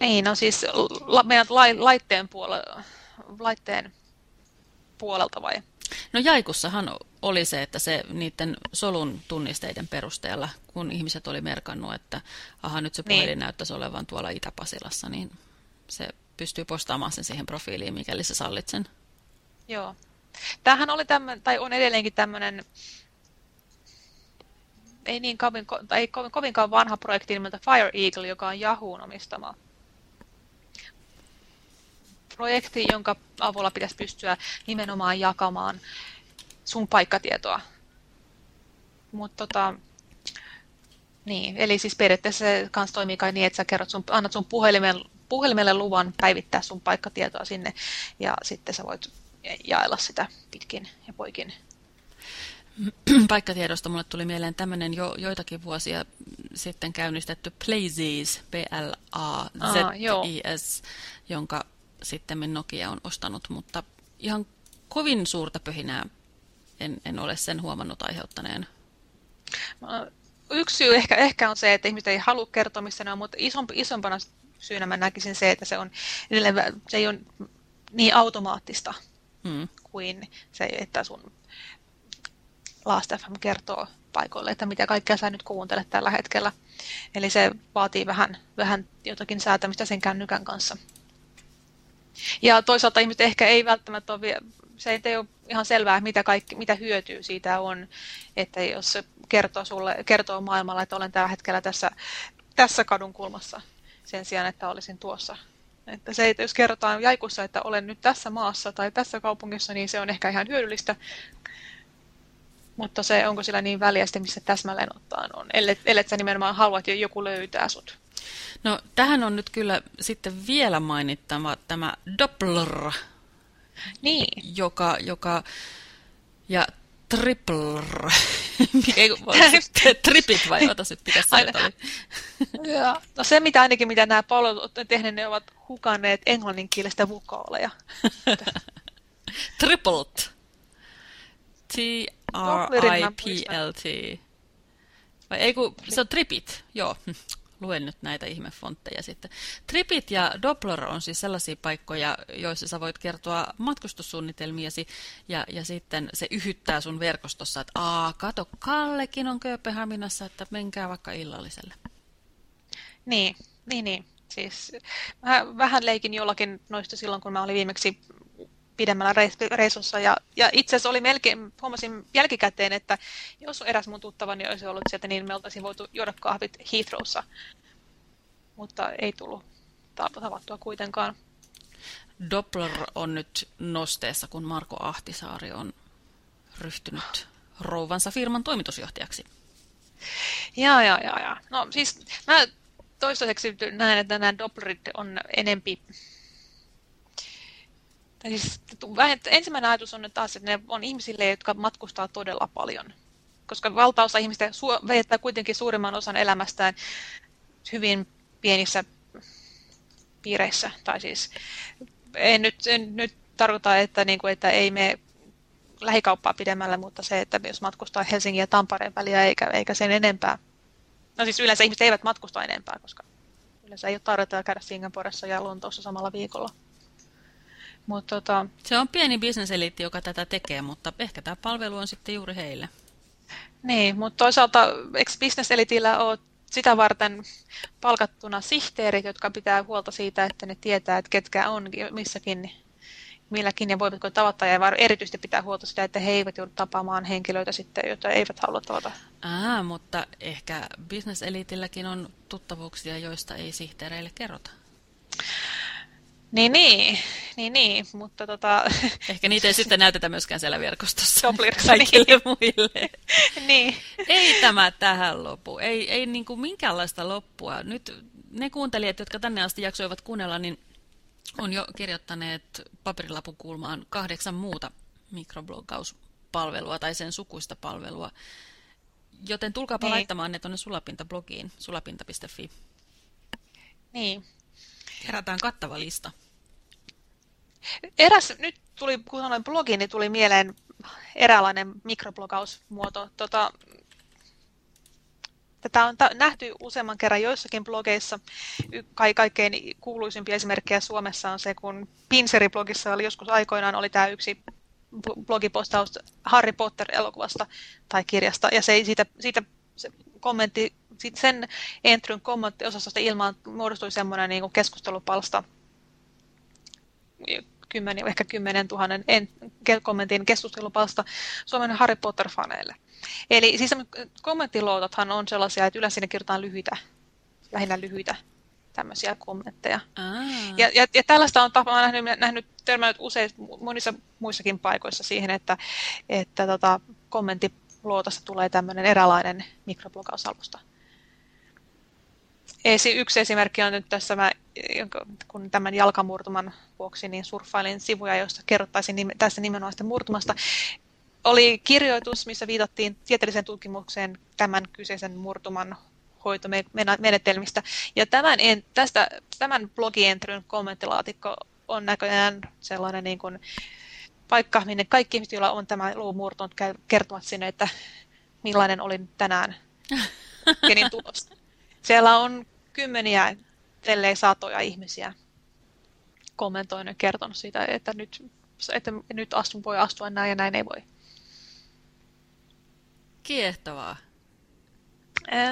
Niin, no siis la, meidän la, laitteen, puole, laitteen puolelta vai? No Jaikussahan oli se, että se niiden solun tunnisteiden perusteella, kun ihmiset oli merkannut, että aha, nyt se niin. puhelin niin. näyttäisi olevan tuolla Itä-Pasilassa, niin se pystyy postaamaan sen siihen profiiliin, mikäli sä sallit sen. Joo. Tämähän oli tämmöinen, tai on edelleenkin tämmöinen, ei niin kovin, tai kovinkaan vanha projekti nimeltä Fire Eagle, joka on Yahoon omistama projekti, jonka avulla pitäisi pystyä nimenomaan jakamaan sun paikkatietoa. Mutta tota, niin, eli siis periaatteessa se kanssa toimii kai niin, että sä kerrot sun, annat sun puhelimen, puhelimelle luvan päivittää sun paikkatietoa sinne ja sitten sä voit jaella sitä pitkin ja poikin. Paikkatiedosta mulle tuli mieleen tämmöinen jo joitakin vuosia sitten käynnistetty Plazies, P-L-A-Z-I-S, jonka sitten Nokia on ostanut, mutta ihan kovin suurta pöhinää en, en ole sen huomannut aiheuttaneen. Yksi syy ehkä, ehkä on se, että ihmiset ei halua kertoa, missä ne on, mutta isomp, isompana syynä mä näkisin se, että se, on, se ei ole niin automaattista hmm. kuin se, että sun Last FM kertoo paikoille, että mitä kaikkea sä nyt kuuntelet tällä hetkellä. Eli se vaatii vähän, vähän jotakin säätämistä sen kännykän kanssa. Ja toisaalta ihmiset ehkä ei välttämättä ole, se ei ole ihan selvää, mitä, kaikki, mitä hyötyä siitä on, että jos se kertoo, sulle, kertoo maailmalla, että olen tällä hetkellä tässä, tässä kadun kulmassa sen sijaan, että olisin tuossa. Että se, että jos kerrotaan jaikussa, että olen nyt tässä maassa tai tässä kaupungissa, niin se on ehkä ihan hyödyllistä, mutta se, onko sillä niin väliä missä täsmälleen ottaen on, ellei, ellei sä nimenomaan haluat, että joku löytää sut. No tähän on nyt kyllä sitten vielä mainittava tämä Doppler, niin. joka, joka ja Tripler. Tripit vai ota nyt pitäisi sanoa. no se mitä ainakin mitä nämä palvelut ovat tehneet, ne ovat hukanneet englanninkielistä vukaaleja. Tripled. T-R-I-P-L-T. Vai ei kun, se on tripit, joo. Luen nyt näitä ihmefontteja sitten. Tripit ja Doppler on siis sellaisia paikkoja, joissa sä voit kertoa matkustussuunnitelmiasi ja, ja sitten se yhyttää sun verkostossa, että aa, kato, Kallekin on Kööpenhaminassa, että menkää vaikka illalliselle. Niin, niin, niin. Siis, mä vähän leikin jollakin noista silloin, kun mä olin viimeksi pidemmällä reissussa. Ja, ja itse asiassa oli melkein, huomasin jälkikäteen, että jos eräs mun tuttavani olisi ollut sieltä, niin me oltaisiin voitu juoda kahvit Heathrowssa. Mutta ei tullut tavattua kuitenkaan. Doppler on nyt nosteessa, kun Marko Ahtisaari on ryhtynyt rouvansa firman toimitusjohtajaksi. Jaa, jaa, jaa. Ja. No siis mä toistaiseksi näen, että nämä Dopplerit on enempi Siis, ensimmäinen ajatus on taas, että ne on ihmisille, jotka matkustaa todella paljon. Koska valtaosa ihmistä viettää kuitenkin suurimman osan elämästään hyvin pienissä piireissä. Tai siis, en nyt, en nyt tarkoita, että, niin kuin, että ei me lähikauppaa pidemmälle, mutta se, että jos matkustaa Helsingin ja Tampereen väliä eikä, eikä sen enempää. No siis yleensä ihmiset eivät matkusta enempää, koska yleensä ei ole tarvetta käydä Singaporessa ja Lontoossa samalla viikolla. Mut, tota... Se on pieni bisneseliitti, joka tätä tekee, mutta ehkä tämä palvelu on sitten juuri heille. Niin, mutta toisaalta eikö bisneselitillä ole sitä varten palkattuna sihteerit, jotka pitää huolta siitä, että ne tietää, että ketkä on missäkin, milläkin ja voivatko tavata. Ja erityisesti pitää huolta sitä, että he eivät joudu tapaamaan henkilöitä sitten, joita eivät halua tavata. Ah, mutta ehkä bisneselitilläkin on tuttavuuksia, joista ei sihteereille kerrota. Niin, niin, niin, niin, mutta tota... Ehkä niitä ei sitten näytetä myöskään siellä verkostossa kaikille niin. muille. niin. Ei tämä tähän lopu, ei, ei niin kuin minkäänlaista loppua. Nyt ne kuuntelijat, jotka tänne asti jaksoivat kuunnella, niin on jo kirjoittaneet paperilapun kulmaan kahdeksan muuta mikrobloggauspalvelua tai sen sukuista palvelua. Joten tulkaapa niin. laittamaan ne tuonne Sulapinta-blogiin, sulapinta.fi. Niin, Kerätään kattava lista. Eräs, nyt tuli, kun sanoin blogi, niin tuli mieleen eräänlainen mikroblogausmuoto. Tota, tätä on nähty useamman kerran joissakin blogeissa. Kai kaikkein kuuluisimpia esimerkkejä Suomessa on se, kun Pinseri-blogissa oli joskus aikoinaan oli tämä yksi blogipostaus Harry Potter-elokuvasta tai kirjasta, ja se ei siitä, siitä se kommentti sitten sen Entryn kommenttiosastosta ilmaan muodostui semmoinen niin keskustelupalsta, kymmenen, ehkä kymmenen tuhannen kommentin keskustelupalsta Suomen Harry Potter-faneille. Eli siis kommenttiloutathan on sellaisia, että yleensä sinne kirjoitetaan lyhyitä, lähinnä lyhyitä tämmöisiä kommentteja. Ja, ja, ja tällaista on tapa, nähnyt, nähnyt törmännyt usein monissa muissakin paikoissa siihen, että, että tota, kommenttiluotasta tulee tämmöinen eräänlainen mikroblogausalusta yksi esimerkki on nyt tässä, mä, kun tämän jalkamurtuman vuoksi niin surffailin sivuja, joista kerrottaisin tästä nimenomaan murtumasta. Oli kirjoitus, missä viitattiin tieteelliseen tutkimukseen tämän kyseisen murtuman hoitomenetelmistä. Ja tämän, tästä, tämän blogientryn kommenttilaatikko on näköjään sellainen niin kuin paikka, minne kaikki ihmiset, joilla on tämä luu murtunut, kertovat sinne, että millainen olin tänään kenin tulos. Siellä on kymmeniä, ellei satoja ihmisiä kommentoinut ja kertonut siitä, että nyt, että nyt astun, voi astua näin ja näin ei voi. Kiehtovaa.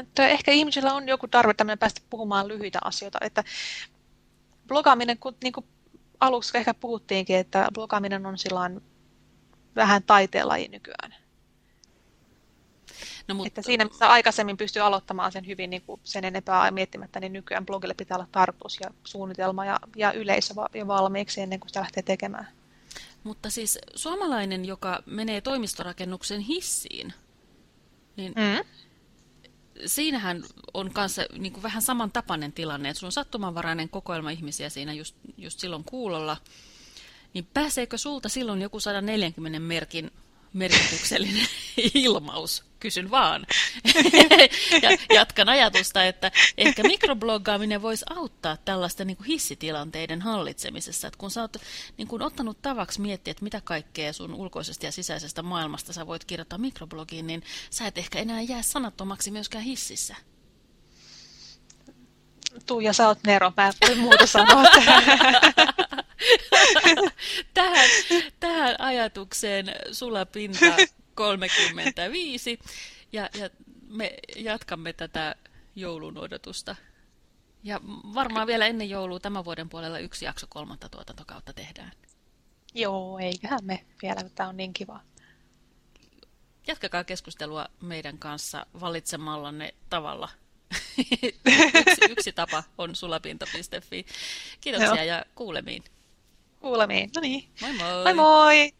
Että ehkä ihmisillä on joku tarve tämmöinen päästä puhumaan lyhyitä asioita. Että blogaaminen, kun niin kuin aluksi ehkä puhuttiinkin, että blogaaminen on silloin vähän taiteenlaji nykyään. No, mutta... että siinä, missä aikaisemmin pystyy aloittamaan sen hyvin niin kuin sen enempää miettimättä, niin nykyään blogille pitää olla tarkoitus ja suunnitelma ja, ja yleisö jo valmiiksi ennen kuin sitä lähtee tekemään. Mutta siis suomalainen, joka menee toimistorakennuksen hissiin, niin mm. siinähän on kanssa niin kuin vähän samantapainen tilanne, että sulla on sattumanvarainen kokoelma ihmisiä siinä just, just silloin kuulolla, niin pääseekö sulta silloin joku 140 merkin merkityksellinen ilmaus? Kysyn vaan. ja jatkan ajatusta, että ehkä mikrobloggaaminen voisi auttaa tällaista niin kuin hissitilanteiden hallitsemisessa. Että kun sä oot niin kuin ottanut tavaksi miettiä, että mitä kaikkea sun ulkoisesta ja sisäisestä maailmasta sä voit kirjoittaa mikroblogiin, niin sä et ehkä enää jää sanattomaksi myöskään hississä. Tuija, sä oot Nero, mä en muuta sanoa. tähän, tähän ajatukseen sulapinta 35 ja, ja me jatkamme tätä joulun odotusta. Ja varmaan vielä ennen joulua tämän vuoden puolella yksi jakso kolmatta tuotantokautta tehdään. Joo, eiköhän me vielä, tämä on niin kiva. Jatkakaa keskustelua meidän kanssa valitsemallanne tavalla. yksi, yksi tapa on sulapinta.fi. Kiitoksia Joo. ja kuulemiin. Kuulemiin. No niin. Moi moi. Moi moi.